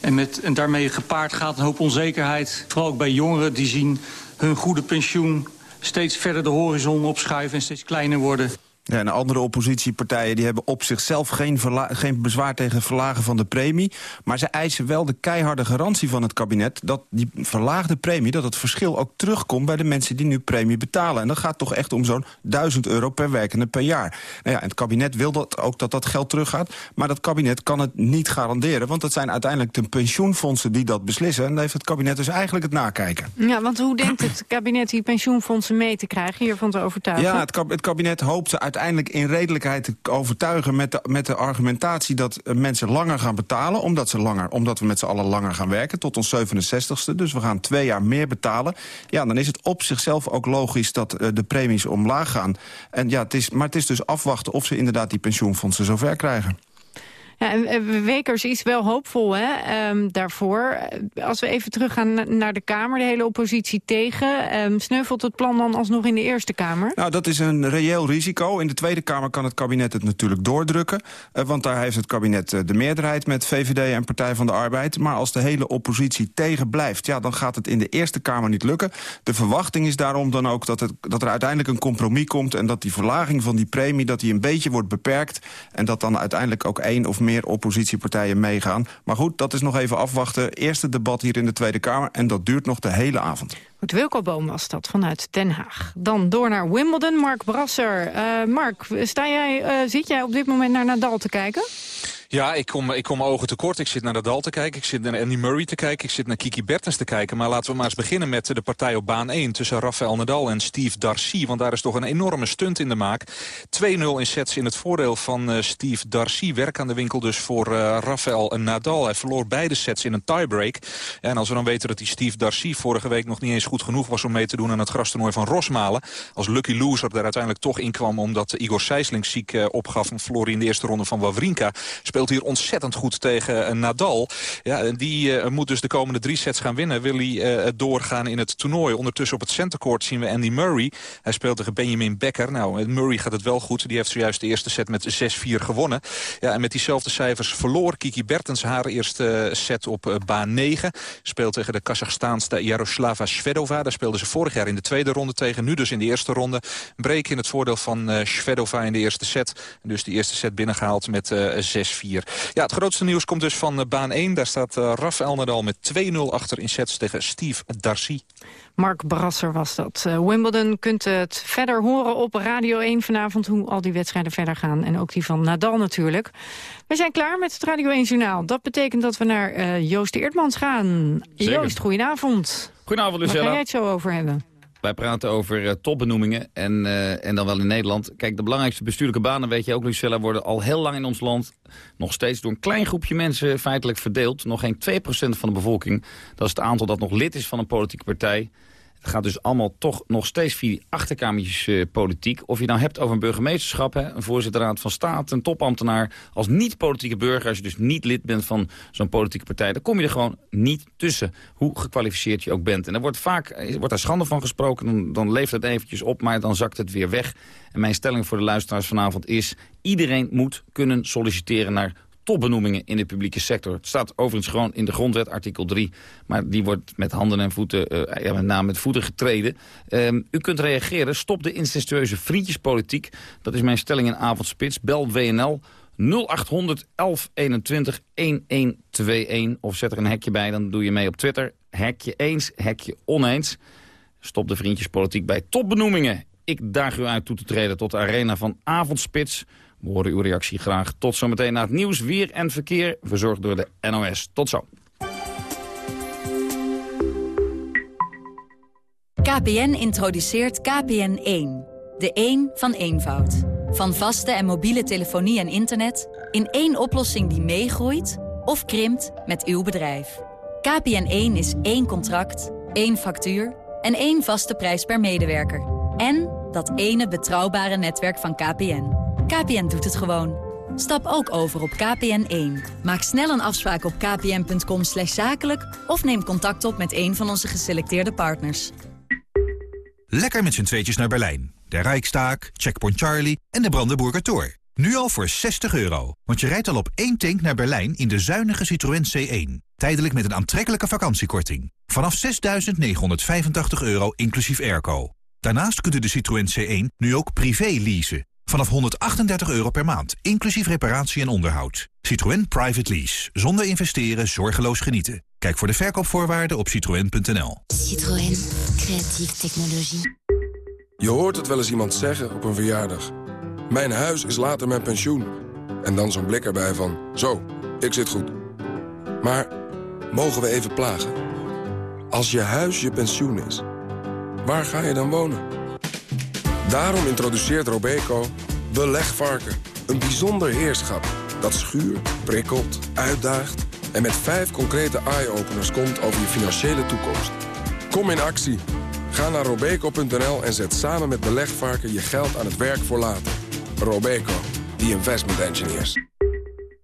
En, met, en daarmee gepaard gaat een hoop onzekerheid. Vooral ook bij jongeren die zien hun goede pensioen steeds verder de horizon opschuiven en steeds kleiner worden. Ja, en andere oppositiepartijen die hebben op zichzelf geen, geen bezwaar tegen het verlagen van de premie. Maar ze eisen wel de keiharde garantie van het kabinet... dat die verlaagde premie, dat het verschil ook terugkomt... bij de mensen die nu premie betalen. En dat gaat toch echt om zo'n 1000 euro per werkende per jaar. Nou ja, en het kabinet wil dat ook dat dat geld teruggaat. Maar dat kabinet kan het niet garanderen. Want het zijn uiteindelijk de pensioenfondsen die dat beslissen. En dan heeft het kabinet dus eigenlijk het nakijken. Ja, want hoe denkt het kabinet die pensioenfondsen mee te krijgen... hiervan te overtuigen? Ja, het, het kabinet hoopt ze uiteindelijk in redelijkheid te overtuigen... met de, met de argumentatie dat mensen langer gaan betalen... omdat, ze langer, omdat we met z'n allen langer gaan werken, tot ons 67ste. Dus we gaan twee jaar meer betalen. Ja, dan is het op zichzelf ook logisch dat uh, de premies omlaag gaan. En ja, het is, maar het is dus afwachten of ze inderdaad die pensioenfondsen zover krijgen. Ja, en Wekers is wel hoopvol hè, um, daarvoor. Als we even teruggaan naar de Kamer, de hele oppositie tegen. Um, sneuvelt het plan dan alsnog in de Eerste Kamer? Nou, dat is een reëel risico. In de Tweede Kamer kan het kabinet het natuurlijk doordrukken. Uh, want daar heeft het kabinet uh, de meerderheid met VVD en Partij van de Arbeid. Maar als de hele oppositie tegen blijft, ja, dan gaat het in de Eerste Kamer niet lukken. De verwachting is daarom dan ook dat, het, dat er uiteindelijk een compromis komt... en dat die verlaging van die premie dat die een beetje wordt beperkt... en dat dan uiteindelijk ook één of meer oppositiepartijen meegaan. Maar goed, dat is nog even afwachten. Eerste debat hier in de Tweede Kamer en dat duurt nog de hele avond. Goed, Wilco Boom was dat vanuit Den Haag. Dan door naar Wimbledon, Mark Brasser. Uh, Mark, sta jij, uh, zit jij op dit moment naar Nadal te kijken? Ja, ik kom, ik kom ogen tekort. Ik zit naar Nadal te kijken, ik zit naar Andy Murray te kijken... ik zit naar Kiki Bertens te kijken. Maar laten we maar eens beginnen met de partij op baan 1... tussen Rafael Nadal en Steve Darcy. Want daar is toch een enorme stunt in de maak. 2-0 in sets in het voordeel van uh, Steve Darcy. Werk aan de winkel dus voor uh, Rafael en Nadal. Hij verloor beide sets in een tiebreak. En als we dan weten dat die Steve Darcy vorige week nog niet eens goed genoeg was... om mee te doen aan het grastoernooi van Rosmalen... als lucky loser daar uiteindelijk toch in kwam... omdat Igor Sijsling ziek uh, opgaf en verloor in de eerste ronde van Wawrinka... speelt hier ontzettend goed tegen uh, Nadal. Ja, die uh, moet dus de komende drie sets gaan winnen. Wil hij uh, doorgaan in het toernooi. Ondertussen op het centercourt zien we Andy Murray. Hij speelt tegen Benjamin Becker. Nou, Murray gaat het wel goed. Die heeft zojuist de eerste set met 6-4 gewonnen. Ja, en met diezelfde cijfers verloor Kiki Bertens haar eerste set op baan 9. Speelt tegen de Kazachstaanse Jaroslava Svedova. Daar speelden ze vorig jaar in de tweede ronde tegen. Nu dus in de eerste ronde. Break in het voordeel van Svedova in de eerste set. En dus die eerste set binnengehaald met 6-4. Ja, het grootste nieuws komt dus van eh, baan 1. Daar staat uh, Rafael Nadal met 2-0 achter in sets tegen Steve Darcy. Mark Brasser was dat. Uh, Wimbledon kunt het verder horen op Radio 1 vanavond... hoe al die wedstrijden verder gaan. En ook die van Nadal natuurlijk. We zijn klaar met het Radio 1 Journaal. Dat betekent dat we naar uh, Joost Eertmans gaan. Zeker. Joost, goedenavond. Goedenavond, Lucella. Waar ga jij het zo over hebben? Wij praten over uh, topbenoemingen en, uh, en dan wel in Nederland. Kijk, de belangrijkste bestuurlijke banen, weet je ook, Lucella, worden al heel lang in ons land nog steeds door een klein groepje mensen feitelijk verdeeld. Nog geen 2% van de bevolking. Dat is het aantal dat nog lid is van een politieke partij. Gaat dus allemaal toch nog steeds via achterkamertjes uh, politiek. Of je nou hebt over een burgemeesterschap, hè, een voorzitterraad van staat, een topambtenaar. Als niet-politieke burger, als je dus niet lid bent van zo'n politieke partij... dan kom je er gewoon niet tussen, hoe gekwalificeerd je ook bent. En er wordt vaak wordt daar schande van gesproken, dan, dan leeft het eventjes op... maar dan zakt het weer weg. En mijn stelling voor de luisteraars vanavond is... iedereen moet kunnen solliciteren naar topbenoemingen in de publieke sector. Het staat overigens gewoon in de grondwet, artikel 3. Maar die wordt met handen en voeten, uh, ja, met name met voeten getreden. Um, u kunt reageren. Stop de incestueuze vriendjespolitiek. Dat is mijn stelling in Avondspits. Bel WNL 0800 1121 1121. Of zet er een hekje bij, dan doe je mee op Twitter. Hekje eens, hekje oneens. Stop de vriendjespolitiek bij topbenoemingen. Ik daag u uit toe te treden tot de arena van Avondspits... We horen uw reactie graag. Tot zometeen na het nieuws, weer en verkeer, verzorgd door de NOS. Tot zo. KPN introduceert KPN1. De 1 van eenvoud. Van vaste en mobiele telefonie en internet... in één oplossing die meegroeit of krimpt met uw bedrijf. KPN1 is één contract, één factuur en één vaste prijs per medewerker. En dat ene betrouwbare netwerk van KPN. KPN doet het gewoon. Stap ook over op KPN1. Maak snel een afspraak op kpn.com zakelijk... of neem contact op met een van onze geselecteerde partners. Lekker met z'n tweetjes naar Berlijn. De Rijkstaak, Checkpoint Charlie en de Brandenburger Tor. Nu al voor 60 euro, want je rijdt al op één tank naar Berlijn... in de zuinige Citroën C1. Tijdelijk met een aantrekkelijke vakantiekorting. Vanaf 6.985 euro inclusief airco. Daarnaast kunt u de Citroën C1 nu ook privé leasen. Vanaf 138 euro per maand, inclusief reparatie en onderhoud. Citroën Private Lease. Zonder investeren, zorgeloos genieten. Kijk voor de verkoopvoorwaarden op citroën.nl. Citroën. Creatieve technologie. Je hoort het wel eens iemand zeggen op een verjaardag. Mijn huis is later mijn pensioen. En dan zo'n blik erbij van, zo, ik zit goed. Maar mogen we even plagen? Als je huis je pensioen is, waar ga je dan wonen? Daarom introduceert Robeco Belegvarken. Een bijzonder heerschap dat schuurt, prikkelt, uitdaagt... en met vijf concrete eye-openers komt over je financiële toekomst. Kom in actie. Ga naar robeco.nl en zet samen met Belegvarken je geld aan het werk voor later. Robeco, the investment engineers.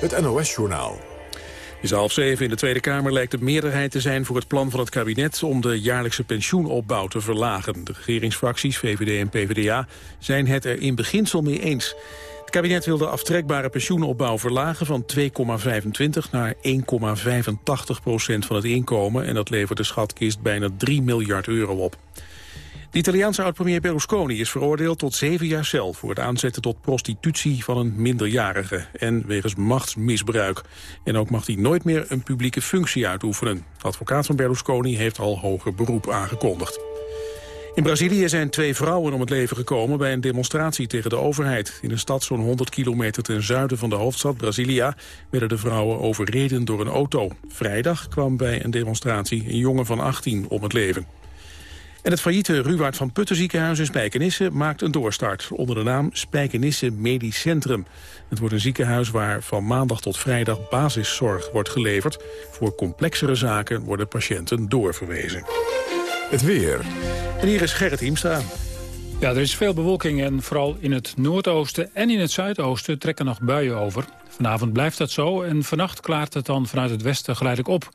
het NOS-journaal. Is half zeven in de Tweede Kamer lijkt de meerderheid te zijn voor het plan van het kabinet om de jaarlijkse pensioenopbauw te verlagen. De regeringsfracties, VVD en PvdA, zijn het er in beginsel mee eens. Het kabinet wil de aftrekbare pensioenopbouw verlagen van 2,25 naar 1,85 procent van het inkomen. En dat levert de schatkist bijna 3 miljard euro op. De Italiaanse oud-premier Berlusconi is veroordeeld tot zeven jaar cel... voor het aanzetten tot prostitutie van een minderjarige... en wegens machtsmisbruik. En ook mag hij nooit meer een publieke functie uitoefenen. De advocaat van Berlusconi heeft al hoger beroep aangekondigd. In Brazilië zijn twee vrouwen om het leven gekomen bij een demonstratie tegen de overheid. In een stad zo'n 100 kilometer ten zuiden van de hoofdstad Brasilia werden de vrouwen overreden door een auto. Vrijdag kwam bij een demonstratie een jongen van 18 om het leven. En het failliete Ruwaard van Putten ziekenhuis in Spijkenisse maakt een doorstart onder de naam Spijkenisse Medisch Centrum. Het wordt een ziekenhuis waar van maandag tot vrijdag basiszorg wordt geleverd. Voor complexere zaken worden patiënten doorverwezen. Het weer. En hier is Gerrit Hiemstra. Ja, er is veel bewolking en vooral in het noordoosten en in het zuidoosten trekken nog buien over. Vanavond blijft dat zo en vannacht klaart het dan vanuit het westen geleidelijk op.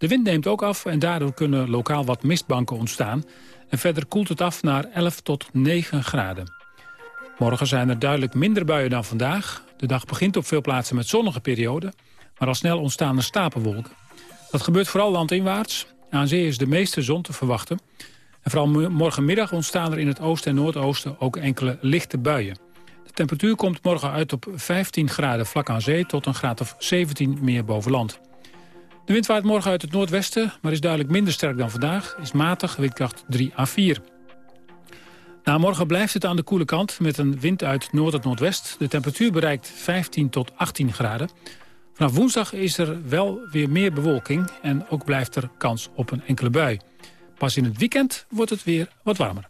De wind neemt ook af en daardoor kunnen lokaal wat mistbanken ontstaan. En verder koelt het af naar 11 tot 9 graden. Morgen zijn er duidelijk minder buien dan vandaag. De dag begint op veel plaatsen met zonnige perioden. Maar al snel ontstaan er stapelwolken. Dat gebeurt vooral landinwaarts. Aan zee is de meeste zon te verwachten. En vooral morgenmiddag ontstaan er in het oosten en noordoosten ook enkele lichte buien. De temperatuur komt morgen uit op 15 graden vlak aan zee... tot een graad of 17 meer boven land. De wind waait morgen uit het noordwesten, maar is duidelijk minder sterk dan vandaag. Is matig, windkracht 3 à 4. Na morgen blijft het aan de koele kant met een wind uit noord tot noordwest. De temperatuur bereikt 15 tot 18 graden. Vanaf woensdag is er wel weer meer bewolking en ook blijft er kans op een enkele bui. Pas in het weekend wordt het weer wat warmer.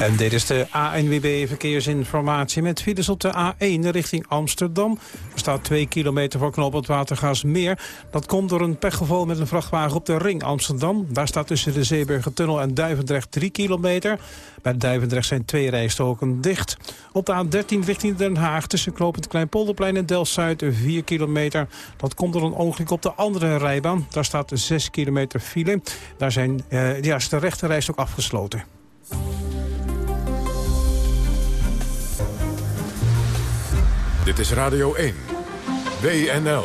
En dit is de ANWB Verkeersinformatie met files op de A1 richting Amsterdam. Er staat 2 kilometer voor knooppunt Watergaasmeer. Dat komt door een pechgeval met een vrachtwagen op de ring Amsterdam. Daar staat tussen de Zeeburgertunnel en Duivendrecht 3 kilometer. Bij Duivendrecht zijn twee rijstoken dicht. Op de A13 richting Den Haag tussen knooppunt Kleinpolderplein en Delft-Zuid 4 kilometer. Dat komt door een ongeluk op de andere rijbaan. Daar staat 6 kilometer file. Daar zijn, ja, is de rechterrijstok afgesloten. Dit is Radio 1. WNL.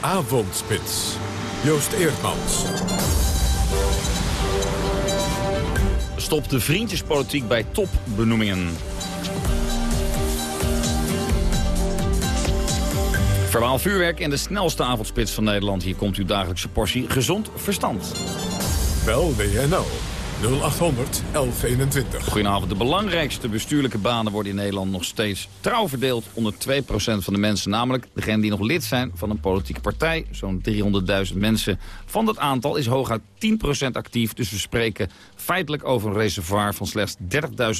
Avondspits. Joost Eerdmans. Stop de vriendjespolitiek bij topbenoemingen. Verhaal vuurwerk en de snelste avondspits van Nederland. Hier komt uw dagelijkse portie gezond verstand. Bel WNL 0800 1121. Goedenavond. De belangrijkste bestuurlijke banen worden in Nederland nog steeds trouw verdeeld onder 2% van de mensen. Namelijk degenen die nog lid zijn van een politieke partij. Zo'n 300.000 mensen. Van dat aantal is hooguit 10% actief. Dus we spreken feitelijk over een reservoir van slechts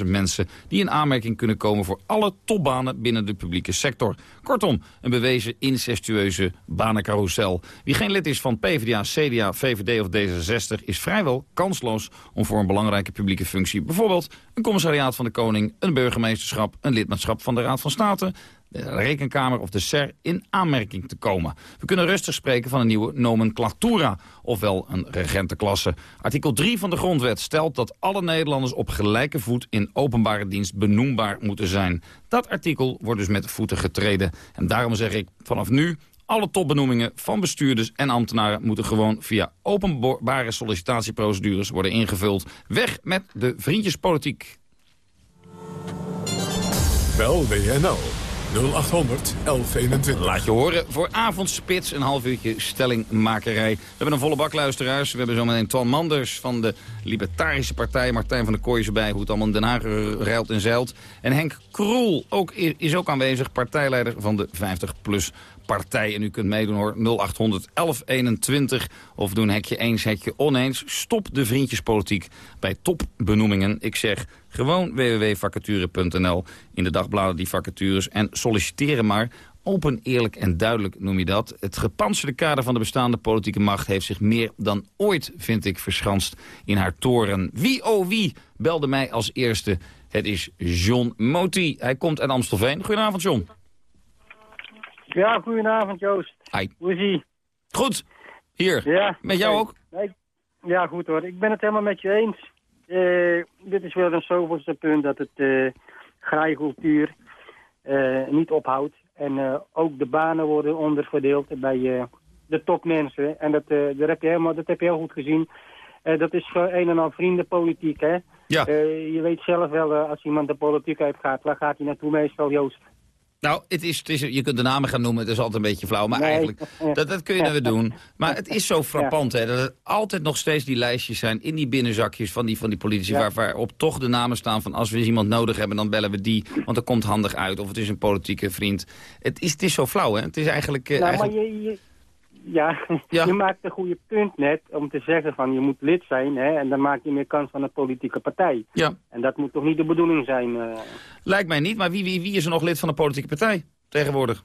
30.000 mensen... die in aanmerking kunnen komen voor alle topbanen binnen de publieke sector. Kortom, een bewezen incestueuze banencarousel. Wie geen lid is van PvdA, CDA, VVD of D66 is vrijwel kansloos om voor een belangrijke publieke functie. Bijvoorbeeld een commissariaat van de Koning, een burgemeesterschap, een lidmaatschap van de Raad van State, de Rekenkamer of de SER in aanmerking te komen. We kunnen rustig spreken van een nieuwe nomenclatura, ofwel een regentenklasse. Artikel 3 van de Grondwet stelt dat alle Nederlanders op gelijke voet in openbare dienst benoembaar moeten zijn. Dat artikel wordt dus met voeten getreden. En daarom zeg ik vanaf nu alle topbenoemingen van bestuurders en ambtenaren moeten gewoon via openbare sollicitatieprocedures worden ingevuld. Weg met de vriendjespolitiek. Bel WNL 0800 1121. Laat je horen voor avondspits, een half uurtje stellingmakerij. We hebben een volle bak luisteraars. We hebben zometeen Twan Manders van de Libertarische Partij. Martijn van der Kooi is erbij, hoe het allemaal in Den Haag ruilt en zeilt. En Henk Kroel ook, is ook aanwezig, partijleider van de 50PLUS partij. En u kunt meedoen hoor, 0800 1121 of doen hekje eens, hekje oneens. Stop de vriendjespolitiek bij topbenoemingen. Ik zeg gewoon www.vacature.nl in de dagbladen die vacatures en solliciteren maar. Open, eerlijk en duidelijk noem je dat. Het gepantserde kader van de bestaande politieke macht... heeft zich meer dan ooit, vind ik, verschanst in haar toren. Wie, oh wie, belde mij als eerste. Het is John Moti. Hij komt uit Amstelveen. Goedenavond, John. Ja, goedenavond Joost. Hi. Hoe is ie? Goed. Hier. Ja. Met jou ook? Nee. Ja, goed hoor. Ik ben het helemaal met je eens. Uh, dit is wel een zoveelste punt dat het uh, graaicultuur uh, niet ophoudt. En ook de banen worden onderverdeeld bij de topmensen. En dat, dat, heb je helemaal, dat heb je heel goed gezien. dat is een en al vriendenpolitiek, hè? Ja. je weet zelf wel, als iemand de politiek uitgaat, waar gaat hij naartoe meestal, Joost? Nou, het is, het is, je kunt de namen gaan noemen, het is altijd een beetje flauw. Maar eigenlijk, dat, dat kun je nou weer doen. Maar het is zo frappant, hè, dat er altijd nog steeds die lijstjes zijn... in die binnenzakjes van die, van die politici... Waar, waarop toch de namen staan van als we eens iemand nodig hebben... dan bellen we die, want dat komt handig uit. Of het is een politieke vriend. Het is, het is zo flauw, hè? Het is eigenlijk... Nou, eigenlijk... maar je, je, ja, je maakt een goede punt net om te zeggen van je moet lid zijn hè, en dan maak je meer kans van een politieke partij. Ja. En dat moet toch niet de bedoeling zijn? Uh... Lijkt mij niet, maar wie, wie, wie is er nog lid van een politieke partij tegenwoordig?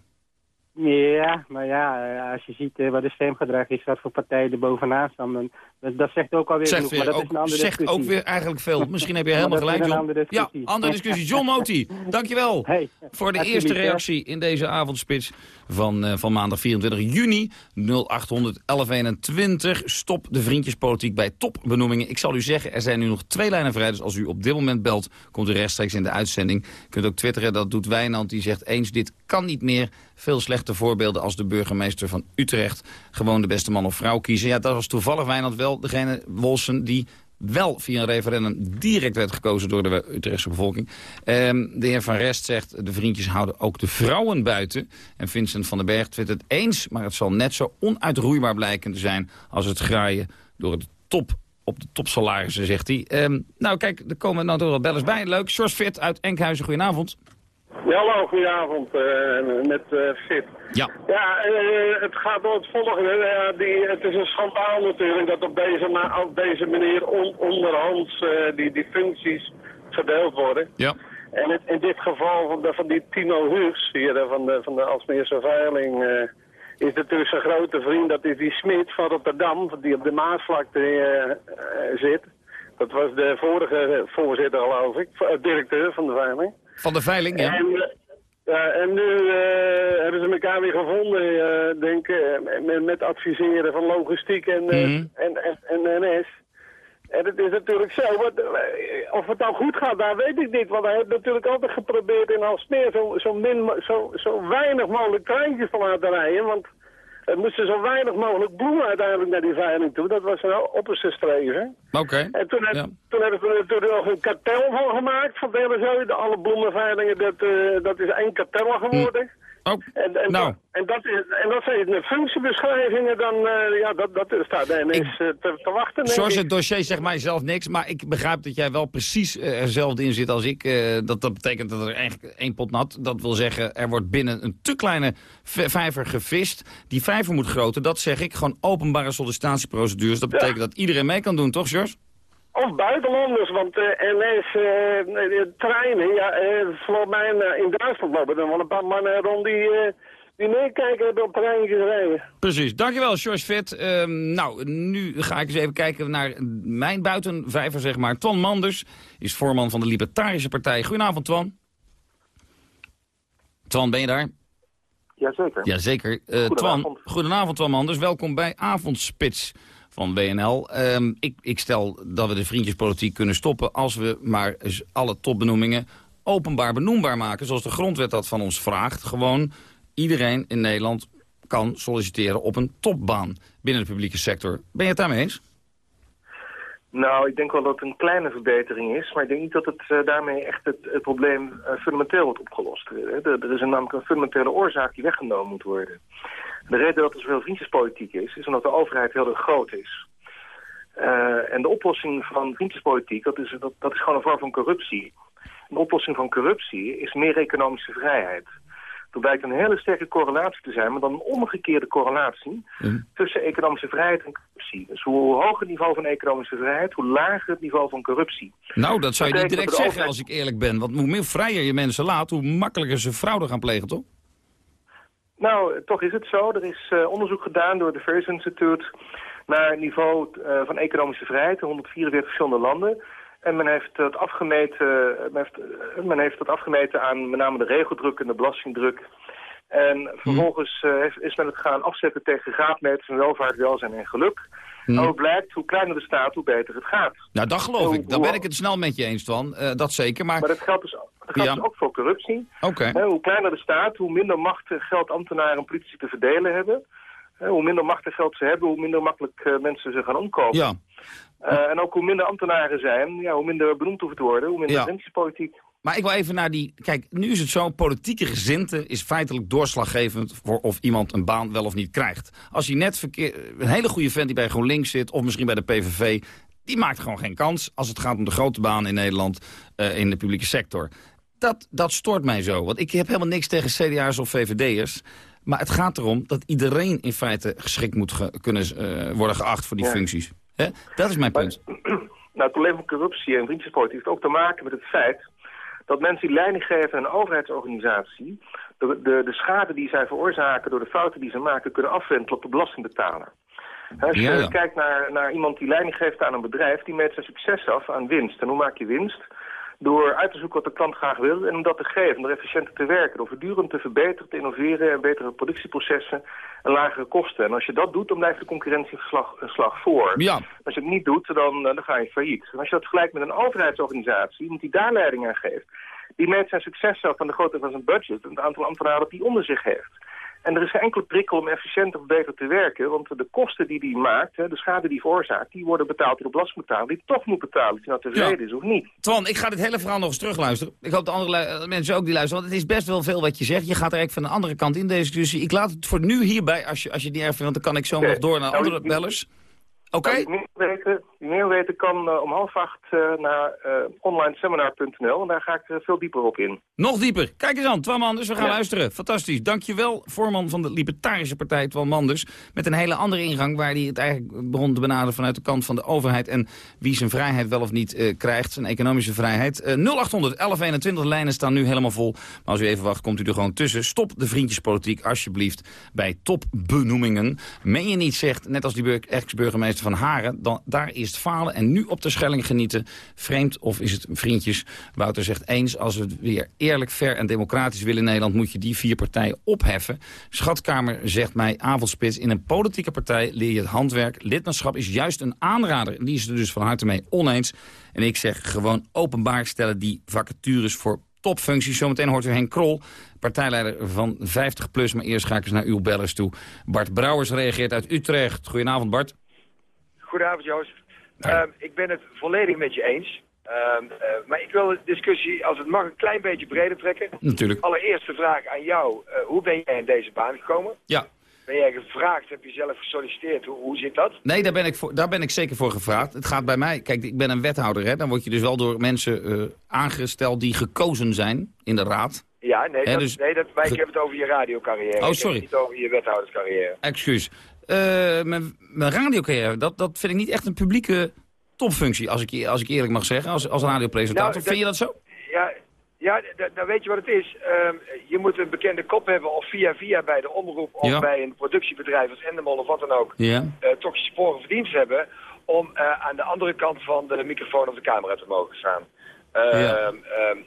Ja, maar ja, eh, als je ziet uh, wat de stemgedrag is, wat voor partijen er bovenaan staan, dan, dat, zegt ook alweer zegt genoeg, maar dat is een andere zegt discussie. ook weer eigenlijk veel. Misschien heb je helemaal gelijk, John. Andere ja, andere discussie. John Moti, dankjewel hey, voor de eerste reactie in deze avondspits van, uh, van maandag 24 juni. 0800 1121. Stop de vriendjespolitiek bij topbenoemingen. Ik zal u zeggen, er zijn nu nog twee lijnen vrij. Dus als u op dit moment belt, komt u rechtstreeks in de uitzending. U kunt ook twitteren, dat doet Wijnand. Die zegt eens, dit kan niet meer. Veel slechte voorbeelden als de burgemeester van Utrecht. Gewoon de beste man of vrouw kiezen. Ja, dat was toevallig Wijnand wel degene, Wolsen, die wel via een referendum direct werd gekozen door de Utrechtse bevolking. Ehm, de heer Van Rest zegt, de vriendjes houden ook de vrouwen buiten. En Vincent van den Berg twittert het eens, maar het zal net zo onuitroeibaar blijken te zijn... als het graaien door de top op de topsalarissen, zegt hij. Ehm, nou kijk, er komen nou toch wel bellers bij. Leuk, Sjors Fit uit Enkhuizen, goedenavond. Ja, hallo, goedenavond uh, met uh, Fit. Ja. Ja, uh, het gaat door het volgende. die, het is een schandaal natuurlijk dat op deze, op deze manier on, onderhands die, die functies verdeeld worden. Ja. En het, in dit geval van, de, van die Tino Hugs, hier van de, van de Alsmeerse Veiling, is natuurlijk zijn grote vriend, dat is die Smit van Rotterdam, die op de Maasvlakte zit. Dat was de vorige voorzitter, geloof ik, directeur van de Veiling. Van de veiling, ja. En, uh, en nu uh, hebben ze elkaar weer gevonden, uh, denk ik, met, met, adviseren van logistiek en, mm -hmm. en, en, en NS. En het is natuurlijk zo, wat, of het dan goed gaat, daar weet ik niet. Want hij heeft natuurlijk altijd geprobeerd in Alsmeer zo, zo, min, zo, zo weinig mogelijk treintjes te laten rijden. Want er moesten zo weinig mogelijk bloemen uiteindelijk naar die veiling toe. Dat was een opperste streven. Oké. En toen, heb, ja. toen hebben ze er nog een kartel van gemaakt. Van de hele zo. De alle bloemenveilingen, dat, uh, dat is één kartel geworden. Hm. Oh, en, en, nou. dat, en, dat is, en dat zijn de functiebeschrijvingen, dan uh, ja, dat, dat staat er ineens uh, te, te, wachten. Zoals het dossier zegt mij zelf niks, maar ik begrijp dat jij wel precies uh, erzelfde in zit als ik. dat, dat betekent dat er eigenlijk één pot nat, dat wil zeggen er wordt binnen een te kleine vijver gevist. Die vijver moet groter, dat zeg ik, gewoon openbare sollicitatieprocedures. Dat betekent ja. dat iedereen mee kan doen, toch George? Of buitenlanders, want uh, NS, uh, treinen, ja, uh, volgens mij in Duitsland lopen er wel een paar mannen rond die, die meekijken hebben op terrein gereden. Precies. Dankjewel, George Fit. Ehm, nou, nu ga ik eens even kijken naar mijn buitenvijver, zeg maar. Twan Manders is voorman van de Libertarische Partij. Goedenavond, Twan. Twan, ben je daar? Jazeker. Jazeker. Uh, Twan, goedenavond, Twan Manders. Welkom bij Avondspits van WNL. Ehm, ik, ik stel dat we de vriendjespolitiek kunnen stoppen... als we maar alle topbenoemingen openbaar benoembaar maken... zoals de grondwet dat van ons vraagt. Gewoon iedereen in Nederland kan solliciteren op een topbaan binnen de publieke sector. Ben je het daarmee eens? Nou, ik denk wel dat het een kleine verbetering is, maar ik denk niet dat het uh, daarmee echt het, probleem uh, fundamenteel wordt opgelost. Er, er is namelijk een fundamentele oorzaak die weggenomen moet worden. De reden dat er zoveel vriendjespolitiek is, is omdat de overheid heel erg groot is. Uh, en de oplossing van vriendjespolitiek, dat is, dat, dat is gewoon een vorm van corruptie. De oplossing van corruptie is meer economische vrijheid. Er blijkt een hele sterke correlatie te zijn, maar dan een omgekeerde correlatie tussen economische vrijheid en corruptie. Dus hoe hoger het niveau van economische vrijheid, hoe lager het niveau van corruptie. Nou, dat zou je niet direct zeggen als ik eerlijk ben. Want hoe meer vrijer je mensen laat, hoe makkelijker ze fraude gaan plegen, toch? Nou, toch is het zo. Er is uh, onderzoek gedaan door het Affairs Institute naar het niveau uh, van economische vrijheid in 144 verschillende landen. En men heeft, het afgemeten, men, heeft, men heeft het afgemeten aan met name de regeldruk en de belastingdruk. En vervolgens uh, is men het gaan afzetten tegen graadmeters van welvaart, welzijn en geluk. Hmm. En blijkt, hoe kleiner de staat, hoe beter het gaat. Nou, dat geloof ik. Dan ben ik het snel met je eens, Twan. Uh, dat zeker. Maar, maar dat geldt dus, dat geldt dus ook voor corruptie. Okay. hoe kleiner de staat, hoe minder macht geld ambtenaren en politici te verdelen hebben. hoe minder macht en geld ze hebben, hoe minder makkelijk uh, mensen ze gaan omkopen. Ja. Uh, en ook hoe minder ambtenaren zijn, ja, hoe minder benoemd hoeven te worden, hoe minder ja. politiek. Maar ik wil even naar die... Kijk, nu is het zo, politieke gezinte is feitelijk doorslaggevend... voor of iemand een baan wel of niet krijgt. Als je net verkeer, een hele goede vent die bij GroenLinks zit... of misschien bij de PVV, die maakt gewoon geen kans... als het gaat om de grote baan in Nederland uh, in de publieke sector. Dat, dat stoort mij zo, want ik heb helemaal niks tegen CDA's of VVD'ers... Maar het gaat erom dat iedereen in feite geschikt moet kunnen uh, worden geacht voor die ja. functies. He? Dat is mijn punt. Maar, nou, het probleem van corruptie en vriendjespolitiek heeft ook te maken met het feit dat mensen die leiding geven aan een overheidsorganisatie de, de, de schade die zij veroorzaken door de fouten die ze maken kunnen afwentelen op de belastingbetaler. Als je Ja, ja. kijkt naar, naar iemand die leiding geeft aan een bedrijf, die meet zijn succes af aan winst. En hoe maak je winst? Door uit te zoeken wat de klant graag wil en om dat te geven, door efficiënter te werken, door voortdurend te verbeteren, te innoveren en betere productieprocessen en lagere kosten. En als je dat doet, dan blijft de concurrentie een slag, een slag voor. Ja. Als je het niet doet, dan, eh, dan ga je failliet. En als je dat vergelijkt met een overheidsorganisatie, iemand die daar leiding aan geeft, die meet zijn succes af aan de grootte van zijn budget en het aantal ambtenaren dat hij onder zich heeft. En er is geen enkele prikkel om efficiënter of beter te werken, want de kosten die die maakt, hè, de schade die veroorzaakt, die worden betaald door de belastingbetaler, die toch moet betalen, of hij nou tevreden is of niet. Twan, ik ga dit hele verhaal nog eens terugluisteren. Ik hoop dat andere lu- mensen ook die luisteren, want het is best wel veel wat je zegt. Je gaat er eigenlijk van de andere kant in deze discussie. Ik laat het voor nu hierbij, als je, als je het niet erg vindt, want dan kan ik zo nog door naar Nou, andere ik- bellers. Oké? Nou, meer weten, meer kan eh, om half acht eh, naar eh, onlineseminar.nl en daar ga ik veel dieper op in. Nog dieper. Kijk eens aan, Twan Manders, we gaan Ja. luisteren. Fantastisch. Dankjewel, voorman van de Libertarische Partij, Twan Manders. Met een hele andere ingang waar hij het eigenlijk begon te benaderen vanuit de kant van de overheid. En wie zijn vrijheid wel of niet krijgt, zijn economische vrijheid. Eh 0800 1121 lijnen staan nu helemaal vol. Maar als u even wacht, komt u er gewoon tussen. Stop de vriendjespolitiek alsjeblieft bij topbenoemingen. Meen je niet, zegt, net als die bur- van Haren, dan, daar is het falen en nu op de Schelling genieten. Vreemd of is het vriendjes? Wouter zegt eens, als we het weer eerlijk, fair en democratisch willen in Nederland... moet je die vier partijen opheffen. Schatkamer zegt mij, avondspits, in een politieke partij leer je het handwerk. Lidmaatschap is juist een aanrader. Die is er dus van harte mee oneens. En ik zeg gewoon openbaar stellen die vacatures voor topfuncties. Zometeen hoort u Henk Krol, partijleider van 50PLUS. Maar eerst ga ik eens naar uw bellers toe. Bart Brouwers reageert uit Utrecht. Goedenavond, Bart. Goedenavond, Joost. Ehm, ik ben het volledig met je eens. Ehm, eh, maar ik wil de discussie, als het mag, een klein beetje breder trekken. Natuurlijk. Allereerst de vraag aan jou. eh, hoe ben jij in deze baan gekomen? Ja. Ben jij gevraagd? Heb je zelf gesolliciteerd? Hoe, hoe zit dat? Nee, daar ben, ik voor, daar ben ik zeker voor gevraagd. Het gaat bij mij... Kijk, ik ben een wethouder, hè. Dan word je dus wel door mensen eh, aangesteld die gekozen zijn in de raad. Ja, nee, dat, dus- nee dat, maar ik heb het over je radiocarrière. Oh, sorry. niet over je wethouderscarrière. Excuus. Eh, mijn, mijn radiocarrière, dat, dat vind ik niet echt een publieke topfunctie, als ik, als ik eerlijk mag zeggen, als, als radiopresentator. Nou, vind je dat zo? Ja, Ja, dan weet je wat het is. Ehm, je moet een bekende kop hebben of via via bij de omroep of Ja. bij een productiebedrijf als Endemol of wat dan ook. Ja. eh, toch je sporen verdiend hebben om eh, aan de andere kant van de microfoon of de camera te mogen staan. Ehm, Ja. ehm,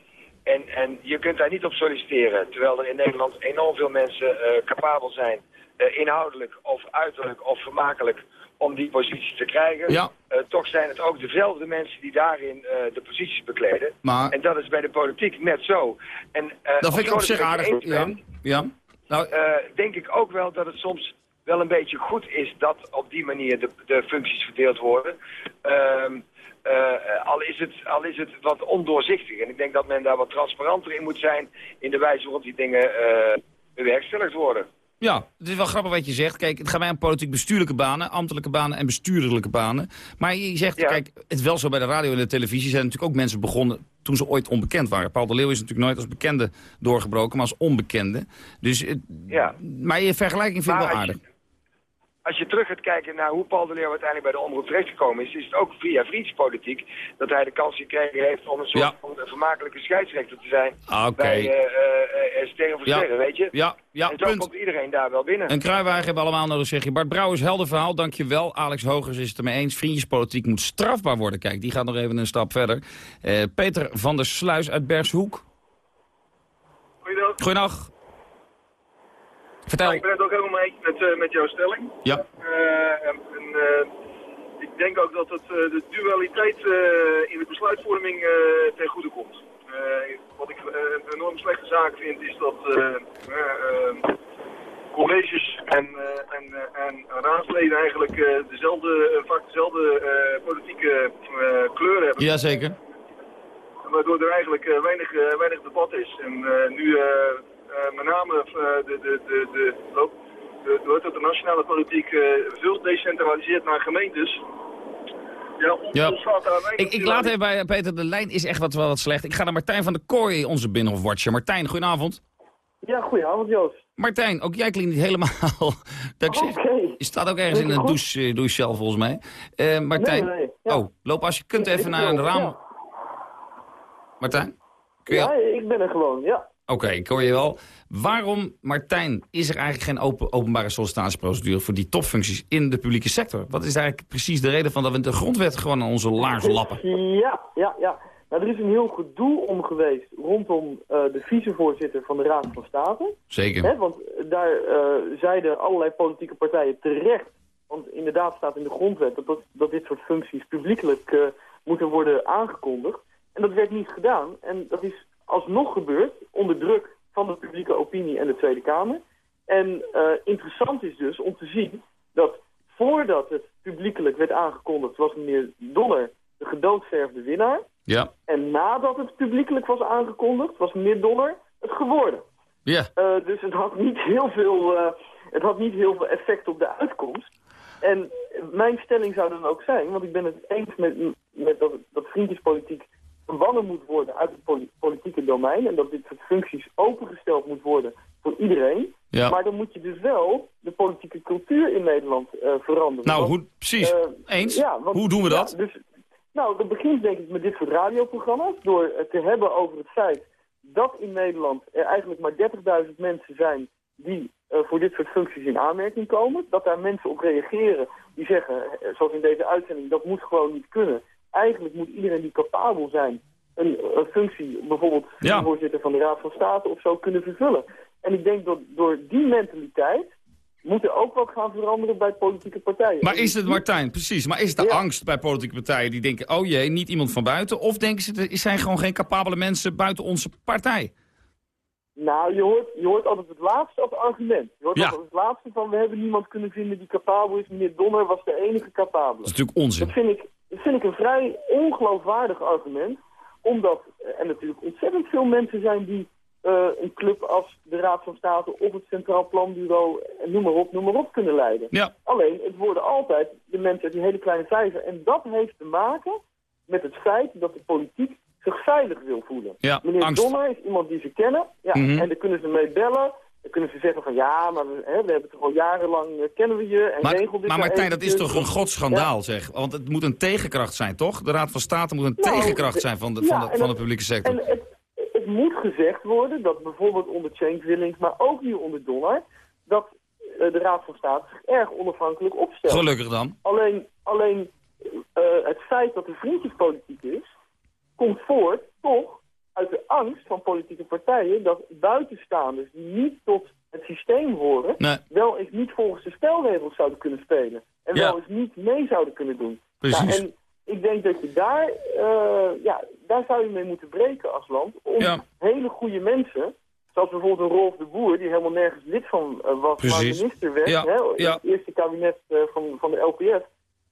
en, en je kunt daar niet op solliciteren, terwijl er in Nederland enorm veel mensen capabel zijn, inhoudelijk of uiterlijk of vermakelijk, om die positie te krijgen. Ja. Eh, toch zijn het ook dezelfde mensen die daarin eh, de posities bekleden. Maar- En dat is bij de politiek net zo. En, eh, Dat vind ik op zich aardig. Ja. ben, ja. Nou, eh, denk ik ook wel dat het soms wel een beetje goed is dat op die manier de, de functies verdeeld worden. Ehm, eh, al, is het, al is het wat ondoorzichtig. En ik denk dat men daar wat transparanter in moet zijn in de wijze waarop die dingen eh bewerkstelligd worden. Ja, het is wel grappig wat je zegt. Kijk, het gaat mij om politiek bestuurlijke banen, ambtelijke banen en bestuurlijke banen. Maar je zegt, kijk, het is wel zo bij de radio en de televisie zijn natuurlijk ook mensen begonnen toen ze ooit onbekend waren. Paul de Leeuw is natuurlijk nooit als bekende doorgebroken, maar als onbekende. Dus, het- Ja. maar je vergelijking vind ik wel je- aardig. Als je terug gaat kijken naar hoe Paul de Leeuw uiteindelijk bij de omroep terechtgekomen is, is het ook via vriendspolitiek dat hij de kans gekregen heeft om een soort Ja. van vermakelijke scheidsrechter te zijn Ah, Oké. bij eh eh, eh, Sterren voor Ja. Sterren, weet je? Ja, ja, en zo punt. komt iedereen daar wel binnen. Een kruiwagen hebben we allemaal nodig, zeg je. Bart Brouwers, helder verhaal, dankjewel. Alex Hogers is het ermee eens. Vriendjespolitiek moet strafbaar worden. Kijk, die gaat nog even een stap verder. Eh, Peter van der Sluis uit Bergshoek. Goeiedag. Goeiedag. Vertel. Nou, ik ben het ook helemaal mee eens met, eh, met jouw stelling. Ja. Eh, en eh, ik denk ook dat het, de dualiteit in de besluitvorming ten goede komt. Wat ik een enorm slechte zaak vind is dat colleges en, en, en raadsleden eigenlijk dezelfde, vaak dezelfde politieke eh, kleur hebben. Jazeker. Waardoor er eigenlijk weinig, weinig debat is. En nu met name eh, de, de, de, de, de, de, hoe heet dat, de nationale politiek eh, veel decentraliseert naar gemeentes. Ja, Ja. Ik, ik laat even bij Peter, de lijn is echt wat, wel wat slecht. Ik ga naar Martijn van der Kooi, onze Binnenhof-watcher. Martijn, goedenavond. Ja, goedenavond Joost. Martijn, ook jij klinkt niet helemaal... zeg, je staat ook ergens in een douche, eh, douchecel volgens mij. Eh, Martijn, Nee, nee, ja. oh, loop als je kunt even naar een raam. Martijn? Kun je... Ja, ik ben er gewoon, ja. Oké, ik hoor je wel. Waarom, Martijn, is er eigenlijk geen open, openbare sollicitatieprocedure voor die topfuncties in de publieke sector? Wat is eigenlijk precies de reden van dat we de grondwet gewoon aan onze laars lappen? Ja, ja, ja. Nou, er is een heel gedoe om geweest rondom eh, de vicevoorzitter van de Raad van State. Zeker. Hè, want daar eh, zeiden allerlei politieke partijen terecht. Want inderdaad staat in de grondwet dat, dat, dat dit soort functies publiekelijk eh, moeten worden aangekondigd. En dat werd niet gedaan. En dat is alsnog gebeurd onder druk van de publieke opinie en de Tweede Kamer. En eh, interessant is dus om te zien dat voordat het publiekelijk werd aangekondigd was meneer Donner de gedoodverfde winnaar. Ja. En nadat het publiekelijk was aangekondigd was meneer Donner het geworden. Ja. Eh, dus het had, niet heel veel, eh, het had niet heel veel effect op de uitkomst. En mijn stelling zou dan ook zijn, want ik ben het eens met, met dat, dat vriendjespolitiek verbannen moet worden uit het poli- politieke domein. En dat dit soort functies opengesteld moet worden voor iedereen. Ja. Maar dan moet je dus wel de politieke cultuur in Nederland eh, veranderen. Nou, Want, hoe, precies. eh, Eens? ja, want- hoe doen we ja, dat? dus, nou, dat begint denk ik met dit soort radioprogramma's. Door het te hebben over het feit dat in Nederland er eigenlijk maar 30.000 mensen zijn die eh, voor dit soort functies in aanmerking komen. Dat daar mensen op reageren die zeggen, eh, zoals in deze uitzending, dat moet gewoon niet kunnen. Eigenlijk moet iedereen die capabel zijn een, een functie, bijvoorbeeld Ja. voorzitter van de Raad van State of zo, kunnen vervullen. En ik denk dat door die mentaliteit moet er ook wat gaan veranderen bij politieke partijen. Maar is het, Martijn, precies, maar is het de angst bij politieke partijen die denken, oh jee, niet iemand van buiten? Of denken ze, er zijn gewoon geen capabele mensen buiten onze partij? Nou, je hoort, je hoort altijd het laatste als argument. Je hoort Ja. altijd het laatste van, we hebben niemand kunnen vinden die capabel is. Meneer Donner was de enige capabele. Dat is natuurlijk onzin. Dat vind ik, dat vind ik een vrij ongeloofwaardig argument. Omdat er natuurlijk ontzettend veel mensen zijn die eh, een club als de Raad van State of het Centraal Planbureau, en noem maar op, noem maar op kunnen leiden. Ja. Alleen, het worden altijd de mensen uit die hele kleine vijver. En dat heeft te maken met het feit dat de politiek zich veilig wil voelen. Ja, Meneer. Donner is iemand die ze kennen. Ja, Mhm. En daar kunnen ze mee bellen. Dan kunnen ze zeggen van ja, maar we, hè, we hebben toch al jarenlang eh, kennen we je en Maar, regel dit maar nou Martijn, dat is toch een godsschandaal, Ja. zeg? Want het moet een tegenkracht zijn, toch? De Raad van State moet een Nou, tegenkracht zijn van de, ja, van de, van de publieke sector. En het, het moet gezegd worden dat bijvoorbeeld onder Cenk maar ook nu onder Donner, dat eh, de Raad van State zich erg onafhankelijk opstelt. Gelukkig dan. Alleen, alleen eh, het feit dat er vriendjespolitiek is, komt voort toch uit de angst van politieke partijen dat buitenstaanders die niet tot het systeem horen, Nee. wel eens niet volgens de spelregels zouden kunnen spelen. En Ja. wel eens niet mee zouden kunnen doen. Precies. Ja, en ik denk dat je daar, eh, ja, daar zou je mee moeten breken als land. Om Ja. hele goede mensen, zoals bijvoorbeeld een Rolf de Boer, die helemaal nergens lid van eh, was, maar Precies. minister werd, hè, in het eerste kabinet eh, van, van de LPF,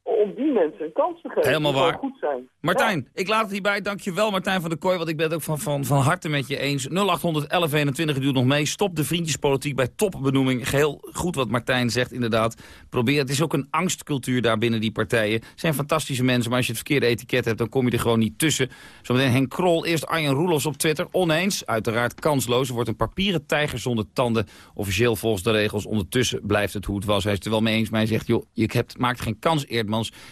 om die mensen een kans te geven. Helemaal waar. goed zijn. Martijn, ik laat het hierbij. Dankjewel Martijn van der Kooi, want ik ben het ook van, van, van harte met je eens. 0800 1121 doet nog mee. Stop de vriendjespolitiek bij topbenoeming. Geheel goed wat Martijn zegt, inderdaad. Probeer, het is ook een angstcultuur daar binnen die partijen. Het zijn fantastische mensen, maar als je het verkeerde etiket hebt... dan kom je er gewoon niet tussen. Zometeen Henk Krol, eerst Arjen Roelofs op Twitter. Oneens, uiteraard kansloos. Er wordt een papieren tijger zonder tanden. Officieel volgens de regels. Ondertussen blijft het hoe het was. Hij is het er wel mee eens, maar hij zegt... joh, je hebt, maakt geen kans,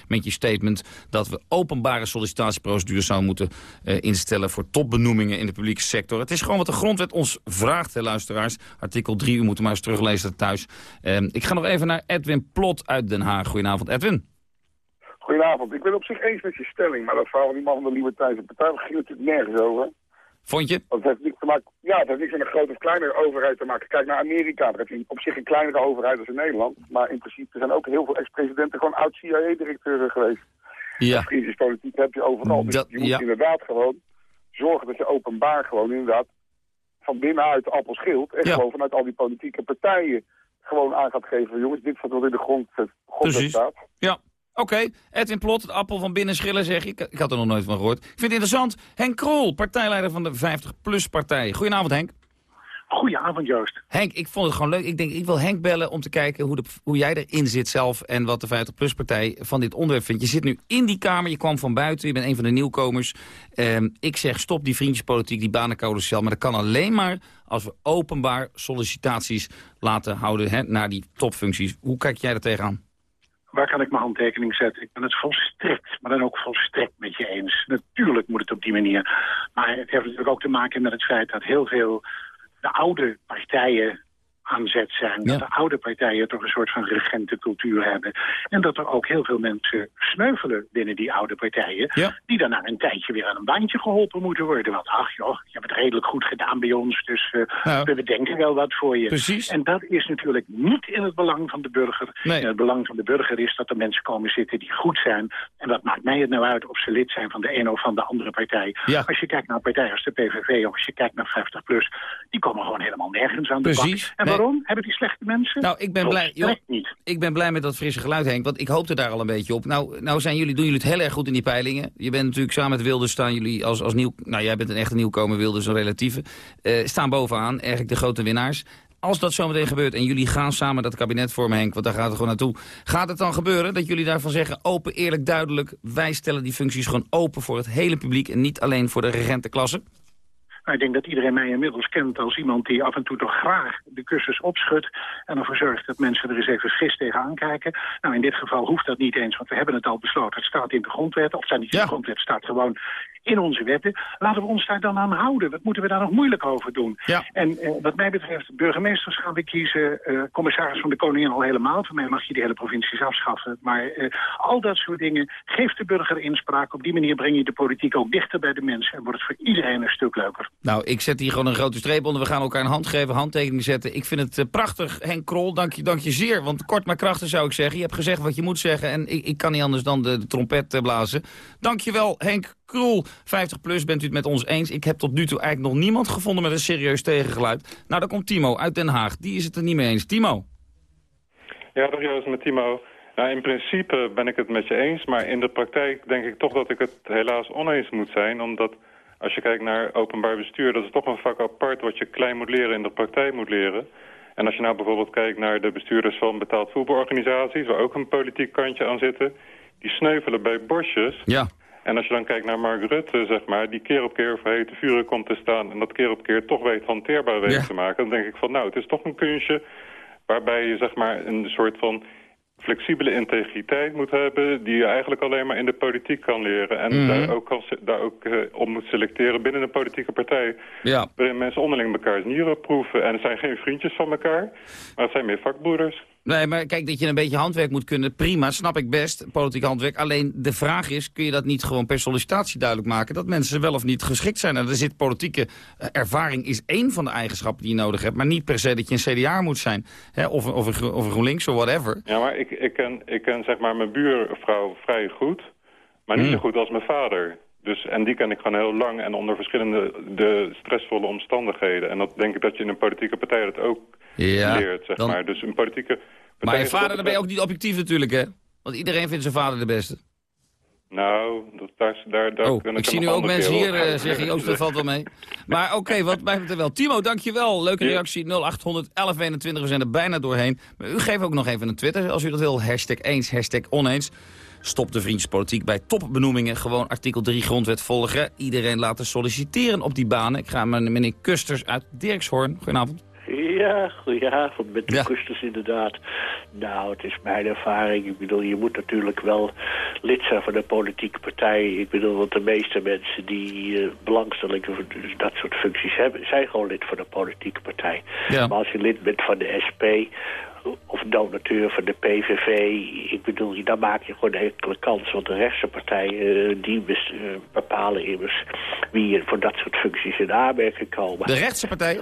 Met je statement... dat we openbare sollicitatieprocedures zouden moeten eh, instellen... voor topbenoemingen in de publieke sector. Het is gewoon wat de grondwet ons vraagt, hè, luisteraars. Artikel 3, u moet hem maar eens teruglezen thuis. Ehm, ik ga nog even naar Edwin Plot uit Den Haag. Goedenavond, Edwin. Goedenavond. Ik ben het op zich eens met je stelling, maar dat verhaal van die man van de Libertarische Partij ging natuurlijk nergens over. Vond je? Het heeft niks te maken, ja, het heeft niks met een grote of kleinere overheid te maken. Kijk naar Amerika, daar heb je op zich een kleinere overheid als in Nederland. Maar in principe zijn ook heel veel ex-presidenten gewoon oud-CIA-directeuren geweest. Ja. Vriendjespolitiek heb je overal. Dus Dat- je moet ja. inderdaad gewoon zorgen dat je openbaar gewoon inderdaad van binnenuit de appel schilt. En Ja. gewoon vanuit al die politieke partijen gewoon aan gaat geven. Jongens, dit is wat in de grondwet, grondwet Precies. staat. Ja, oké. Edwin Plot, het appel van binnen schillen zeg je. Ik, ik had er nog nooit van gehoord. Ik vind het interessant. Henk Krol, partijleider van de 50PLUS-partij. Goedenavond, Henk. Goedenavond, Joost. Henk, ik vond het gewoon leuk. Ik denk, ik wil Henk bellen om te kijken hoe, de, hoe jij erin zit zelf... en wat de 50PLUS-partij van dit onderwerp vindt. Je zit nu in die kamer, je kwam van buiten, je bent een van de nieuwkomers. Ehm, ik zeg, stop die vriendjespolitiek, die banencarousel. Maar dat kan alleen maar als we openbaar sollicitaties laten houden... Hè, naar die topfuncties. Hoe kijk jij er tegenaan? Waar kan ik mijn handtekening zetten? Ik ben het volstrekt, maar dan ook volstrekt met je eens. Natuurlijk moet het op die manier. Maar het heeft natuurlijk ook te maken met het feit dat heel veel de oude partijen aan zet zijn. Dat de oude partijen toch een soort van regentencultuur hebben. En dat er ook heel veel mensen sneuvelen binnen die oude partijen. Die dan na een tijdje weer aan een bandje geholpen moeten worden. Want ach joh, je hebt het redelijk goed gedaan bij ons. Dus eh, Ja. we bedenken wel wat voor je. Precies. En dat is natuurlijk niet in het belang van de burger. Nee. In het belang van de burger is dat er mensen komen zitten die goed zijn. En wat maakt mij het nou uit of ze lid zijn van de een of van de andere partij. Als je kijkt naar partijen als de PVV of als je kijkt naar 50PLUS... die komen gewoon helemaal nergens aan de Precies. bak. Waarom? Hebben die slechte mensen? Nou, ik ben blij. Volstrekt joh, niet. Ik ben blij met dat frisse geluid, Henk. Want ik hoopte daar al een beetje op. Nou, nou zijn jullie, doen jullie het heel erg goed in die peilingen. Je bent natuurlijk samen met Wilders staan jullie als, als nieuw... Nou, jij bent een echte nieuwkomer, Wilders een relatieve. eh, staan bovenaan, eigenlijk de grote winnaars. Als dat zometeen gebeurt en jullie gaan samen dat kabinet vormen, Henk... want daar gaat het gewoon naartoe. Gaat het dan gebeuren dat jullie daarvan zeggen... open, eerlijk, duidelijk... wij stellen die functies gewoon open voor het hele publiek... en niet alleen voor de regentenklasse? Nou, ik denk dat iedereen mij inmiddels kent als iemand die af en toe toch graag de kussens opschudt en ervoor zorgt dat mensen er eens even fris tegenaan kijken. Nou, in dit geval hoeft dat niet eens, want we hebben het al besloten. Het staat in de grondwet, of het staat niet in de grondwet, het staat gewoon in onze wetten. Laten we ons daar dan aan houden. Wat moeten we daar nog moeilijk over doen? En eh, wat mij betreft, burgemeesters gaan we kiezen, eh, commissaris van de Koningin al helemaal. Voor mij mag je die hele provincies afschaffen. Maar eh, al dat soort dingen, geeft de burger inspraak. Op die manier breng je de politiek ook dichter bij de mensen en wordt het voor iedereen een stuk leuker. Nou, ik zet hier gewoon een grote streep onder. We gaan elkaar een hand geven, handtekening zetten. Ik vind het eh, prachtig, Henk Krol. Dank je, dank je zeer. Want kort maar krachtig zou ik zeggen. Je hebt gezegd wat je moet zeggen. En ik, ik kan niet anders dan de, de trompet blazen. Dank je wel, Henk Krol. 50 plus, bent u het met ons eens? Ik heb tot nu toe eigenlijk nog niemand gevonden met een serieus tegengeluid. Nou, dan komt Timo uit Den Haag. Die is het er niet mee eens. Timo. Ja, dag Joost, met Timo. Nou, in principe ben ik het met je eens, maar in de praktijk denk ik toch dat ik het helaas oneens moet zijn. Omdat als je kijkt naar openbaar bestuur, dat is toch een vak apart wat je klein moet leren in de praktijk moet leren. En als je nou bijvoorbeeld kijkt naar de bestuurders van betaald voetbalorganisaties, waar ook een politiek kantje aan zitten, die sneuvelen bij bosjes. Ja. En als je dan kijkt naar Mark Rutte, zeg maar, die keer op keer voor hete vuren komt te staan... en dat keer op keer toch weet hanteerbaar weet Ja. te maken... dan denk ik van, nou, het is toch een kunstje waarbij je, zeg maar, een soort van flexibele integriteit moet hebben... die je eigenlijk alleen maar in de politiek kan leren. En Mhm. daar ook, daar ook eh, op moet selecteren binnen een politieke partij. Ja. Waarin mensen onderling mekaars nieren proeven. En het zijn geen vriendjes van elkaar, maar het zijn meer vakbroeders. Nee, maar kijk, dat je een beetje handwerk moet kunnen, prima, snap ik best, politiek handwerk. Alleen de vraag is, kun je dat niet gewoon per sollicitatie duidelijk maken... dat mensen wel of niet geschikt zijn? En er zit politieke eh, ervaring is één van de eigenschappen die je nodig hebt... maar niet per se dat je een CDA moet zijn, hè, of, of, een, of een GroenLinks of whatever. Ja, maar ik, ik, ken, ik ken zeg maar mijn buurvrouw vrij goed, maar niet Hmm. zo goed als mijn vader. Dus, en die ken ik gewoon heel lang en onder verschillende de stressvolle omstandigheden. En dat denk ik dat je in een politieke partij dat ook Ja, leert, zeg dan- maar. Dus een politieke. Maar je vader, dan ben je ook niet objectief natuurlijk, hè? Want iedereen vindt zijn vader de beste. Nou, dat, daar, daar, daar Oh, ik zie nu ook mensen hier eh, zeggen, Joost, dat valt wel mee. Maar oké, wat mij betreft wel. Timo, dankjewel. Leuke Ja. reactie. 0800 1121, we zijn er bijna doorheen. Maar u geeft ook nog even een Twitter, als u dat wil. Hashtag eens, hashtag oneens. Stop de vriendjespolitiek bij topbenoemingen. Gewoon artikel 3 grondwet volgen. Iedereen laten solliciteren op die banen. Ik ga met meneer Kusters uit Dirkshoorn. Goedenavond. Ja, goedenavond met de Ja. kusters inderdaad. Nou, het is mijn ervaring. Ik bedoel, je moet natuurlijk wel lid zijn van een politieke partij. Ik bedoel, want de meeste mensen die eh, belangstelling voor dus dat soort functies hebben... zijn gewoon lid van een politieke partij. Ja. Maar als je lid bent van de SP of donateur van de PVV... ik bedoel, dan maak je gewoon een enkele kans. Want de rechtse partijen, eh, die eh, bepalen immers... wie voor dat soort functies in aanmerking komen. De rechtse partij?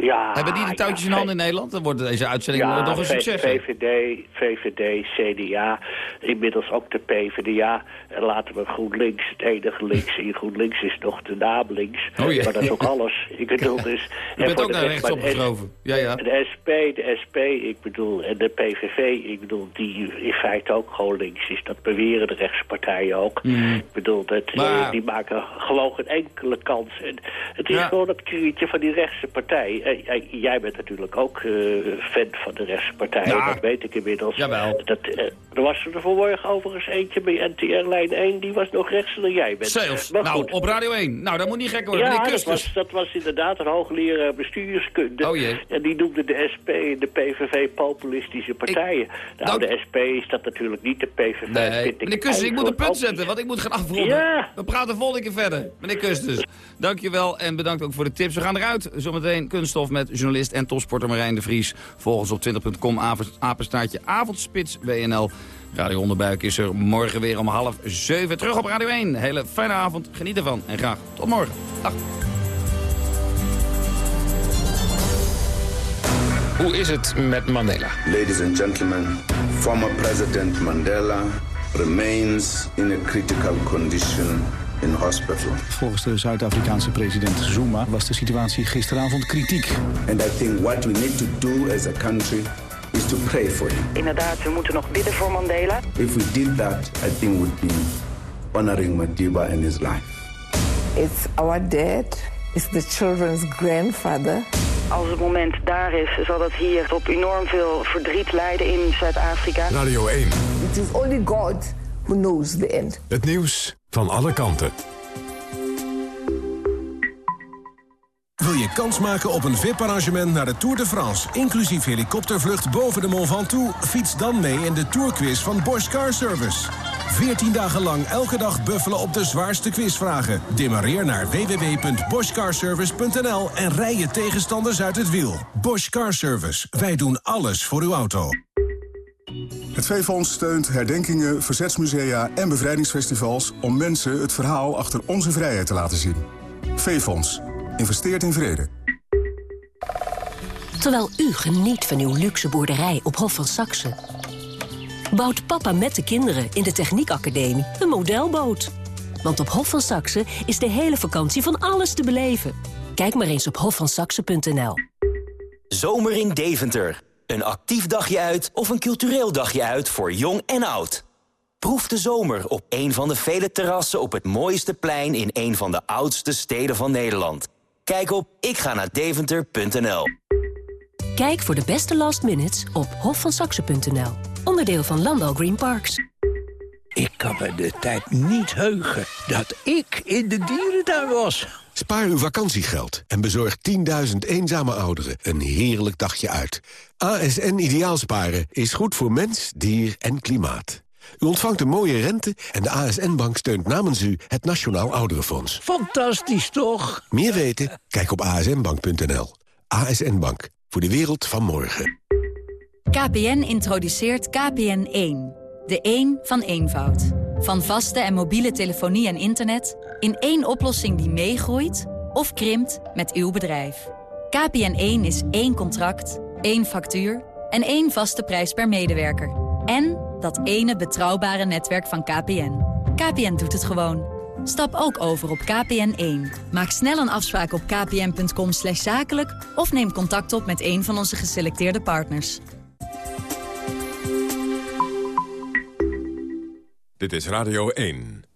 Ja, Hebben die de touwtjes in handen in Nederland? Dan wordt deze uitzending eh, nog een succes. VVD, VVD, CDA, inmiddels ook de PvdA. En laten we GroenLinks, het enige links in GroenLinks is nog de naam links. Oh. Maar dat is ook alles. Ik bedoel dus... En bent ook naar rechts opgeschoven. Ja, ja. De SP, de SP, ik bedoel, en de PVV, ik bedoel, die in feite ook gewoon links is. Dat beweren de rechtse partijen ook. Mhm. Ik bedoel, dat, eh, Maar- die maken gewoon geen enkele kans. En het is Ja. gewoon een krietje van die rechtse partij. Eh, eh, jij bent natuurlijk ook eh, fan van de rechtse partij, Ja. dat weet ik inmiddels. Jawel. Dat, er was er vanmorgen overigens eentje bij NTR Lijn 1, die was nog rechtser dan jij bent. Sales. Maar Nou, goed. op Radio 1. Nou, dat moet niet gek worden. Ja, meneer dat was, dat was inderdaad een hoogleraar bestuurskunde. Oh jee. En die noemde de SP de PVV populistische partijen. nou, dank- de SP is dat natuurlijk niet, de PVV Nee, ik meneer Kusters, ik moet een punt zetten, want ik moet gaan afronden. Ja. We praten volgende keer verder. Meneer Kusters, dankjewel en bedankt ook voor de tips. We gaan eruit. Zometeen kunststof met journalist en topsporter Marijn de Vries. Volgens op 20.com apenstaartje avondspits WNL. Radio Onderbuik is er morgen weer om half zeven. Terug op Radio 1. Hele fijne avond. Geniet ervan en graag tot morgen. Dag. Hoe is het met Mandela? Ladies and gentlemen, former President Mandela remains in a critical condition in hospital. Volgens de Zuid-Afrikaanse president Zuma was de situatie gisteravond kritiek. And I think what we need to do as a country is to pray for him. Inderdaad, we moeten nog bidden voor Mandela. If we did that, I think we'd be honoring Madiba and his life. It's our dad. It's the children's grandfather. Als het moment daar is, zal dat hier tot enorm veel verdriet leiden in Zuid-Afrika. Radio 1. It is only God who knows the end. Het nieuws van alle kanten. Wil je kans maken op een VIP-arrangement naar de Tour de France... inclusief helikoptervlucht boven de Mont Ventoux? Fiets dan mee in de Tourquiz van Bosch Car Service. 14 dagen lang elke dag buffelen op de zwaarste quizvragen. Demareer naar www.boschcarservice.nl en rij je tegenstanders uit het wiel. Bosch Car Service. Wij doen alles voor uw auto. Het V-Fonds steunt herdenkingen, verzetsmusea en bevrijdingsfestivals... om mensen het verhaal achter onze vrijheid te laten zien. V-Fonds. Investeert in vrede. Terwijl u geniet van uw luxe boerderij op Hof van Saxe... bouwt papa met de kinderen in de Techniekacademie een modelboot. Want op Hof van Saxe is de hele vakantie van alles te beleven. Kijk maar eens op hofvansaxe.nl. Zomer in Deventer. Een actief dagje uit of een cultureel dagje uit voor jong en oud. Proef de zomer op een van de vele terrassen op het mooiste plein in een van de oudste steden van Nederland. Kijk op ikga-naar-deventer.nl. Kijk voor de beste last minutes op hofvansaxe.nl. Onderdeel van Landal Green Parks. Ik kan me de tijd niet heugen dat ik in de dierentuin was. Spaar uw vakantiegeld en bezorg 10.000 eenzame ouderen een heerlijk dagje uit. ASN Ideaalsparen is goed voor mens, dier en klimaat. U ontvangt een mooie rente en de ASN-bank steunt namens u het Nationaal Ouderenfonds. Fantastisch toch? Meer weten? Kijk op asnbank.nl. ASN Bank, voor de wereld van morgen. KPN introduceert KPN1. De 1 van eenvoud. Van vaste en mobiele telefonie en internet... in één oplossing die meegroeit of krimpt met uw bedrijf. KPN1 is één contract, één factuur en één vaste prijs per medewerker. En dat ene betrouwbare netwerk van KPN. KPN doet het gewoon. Stap ook over op KPN1. Maak snel een afspraak op kpn.com zakelijk... of neem contact op met een van onze geselecteerde partners. Dit is Radio 1.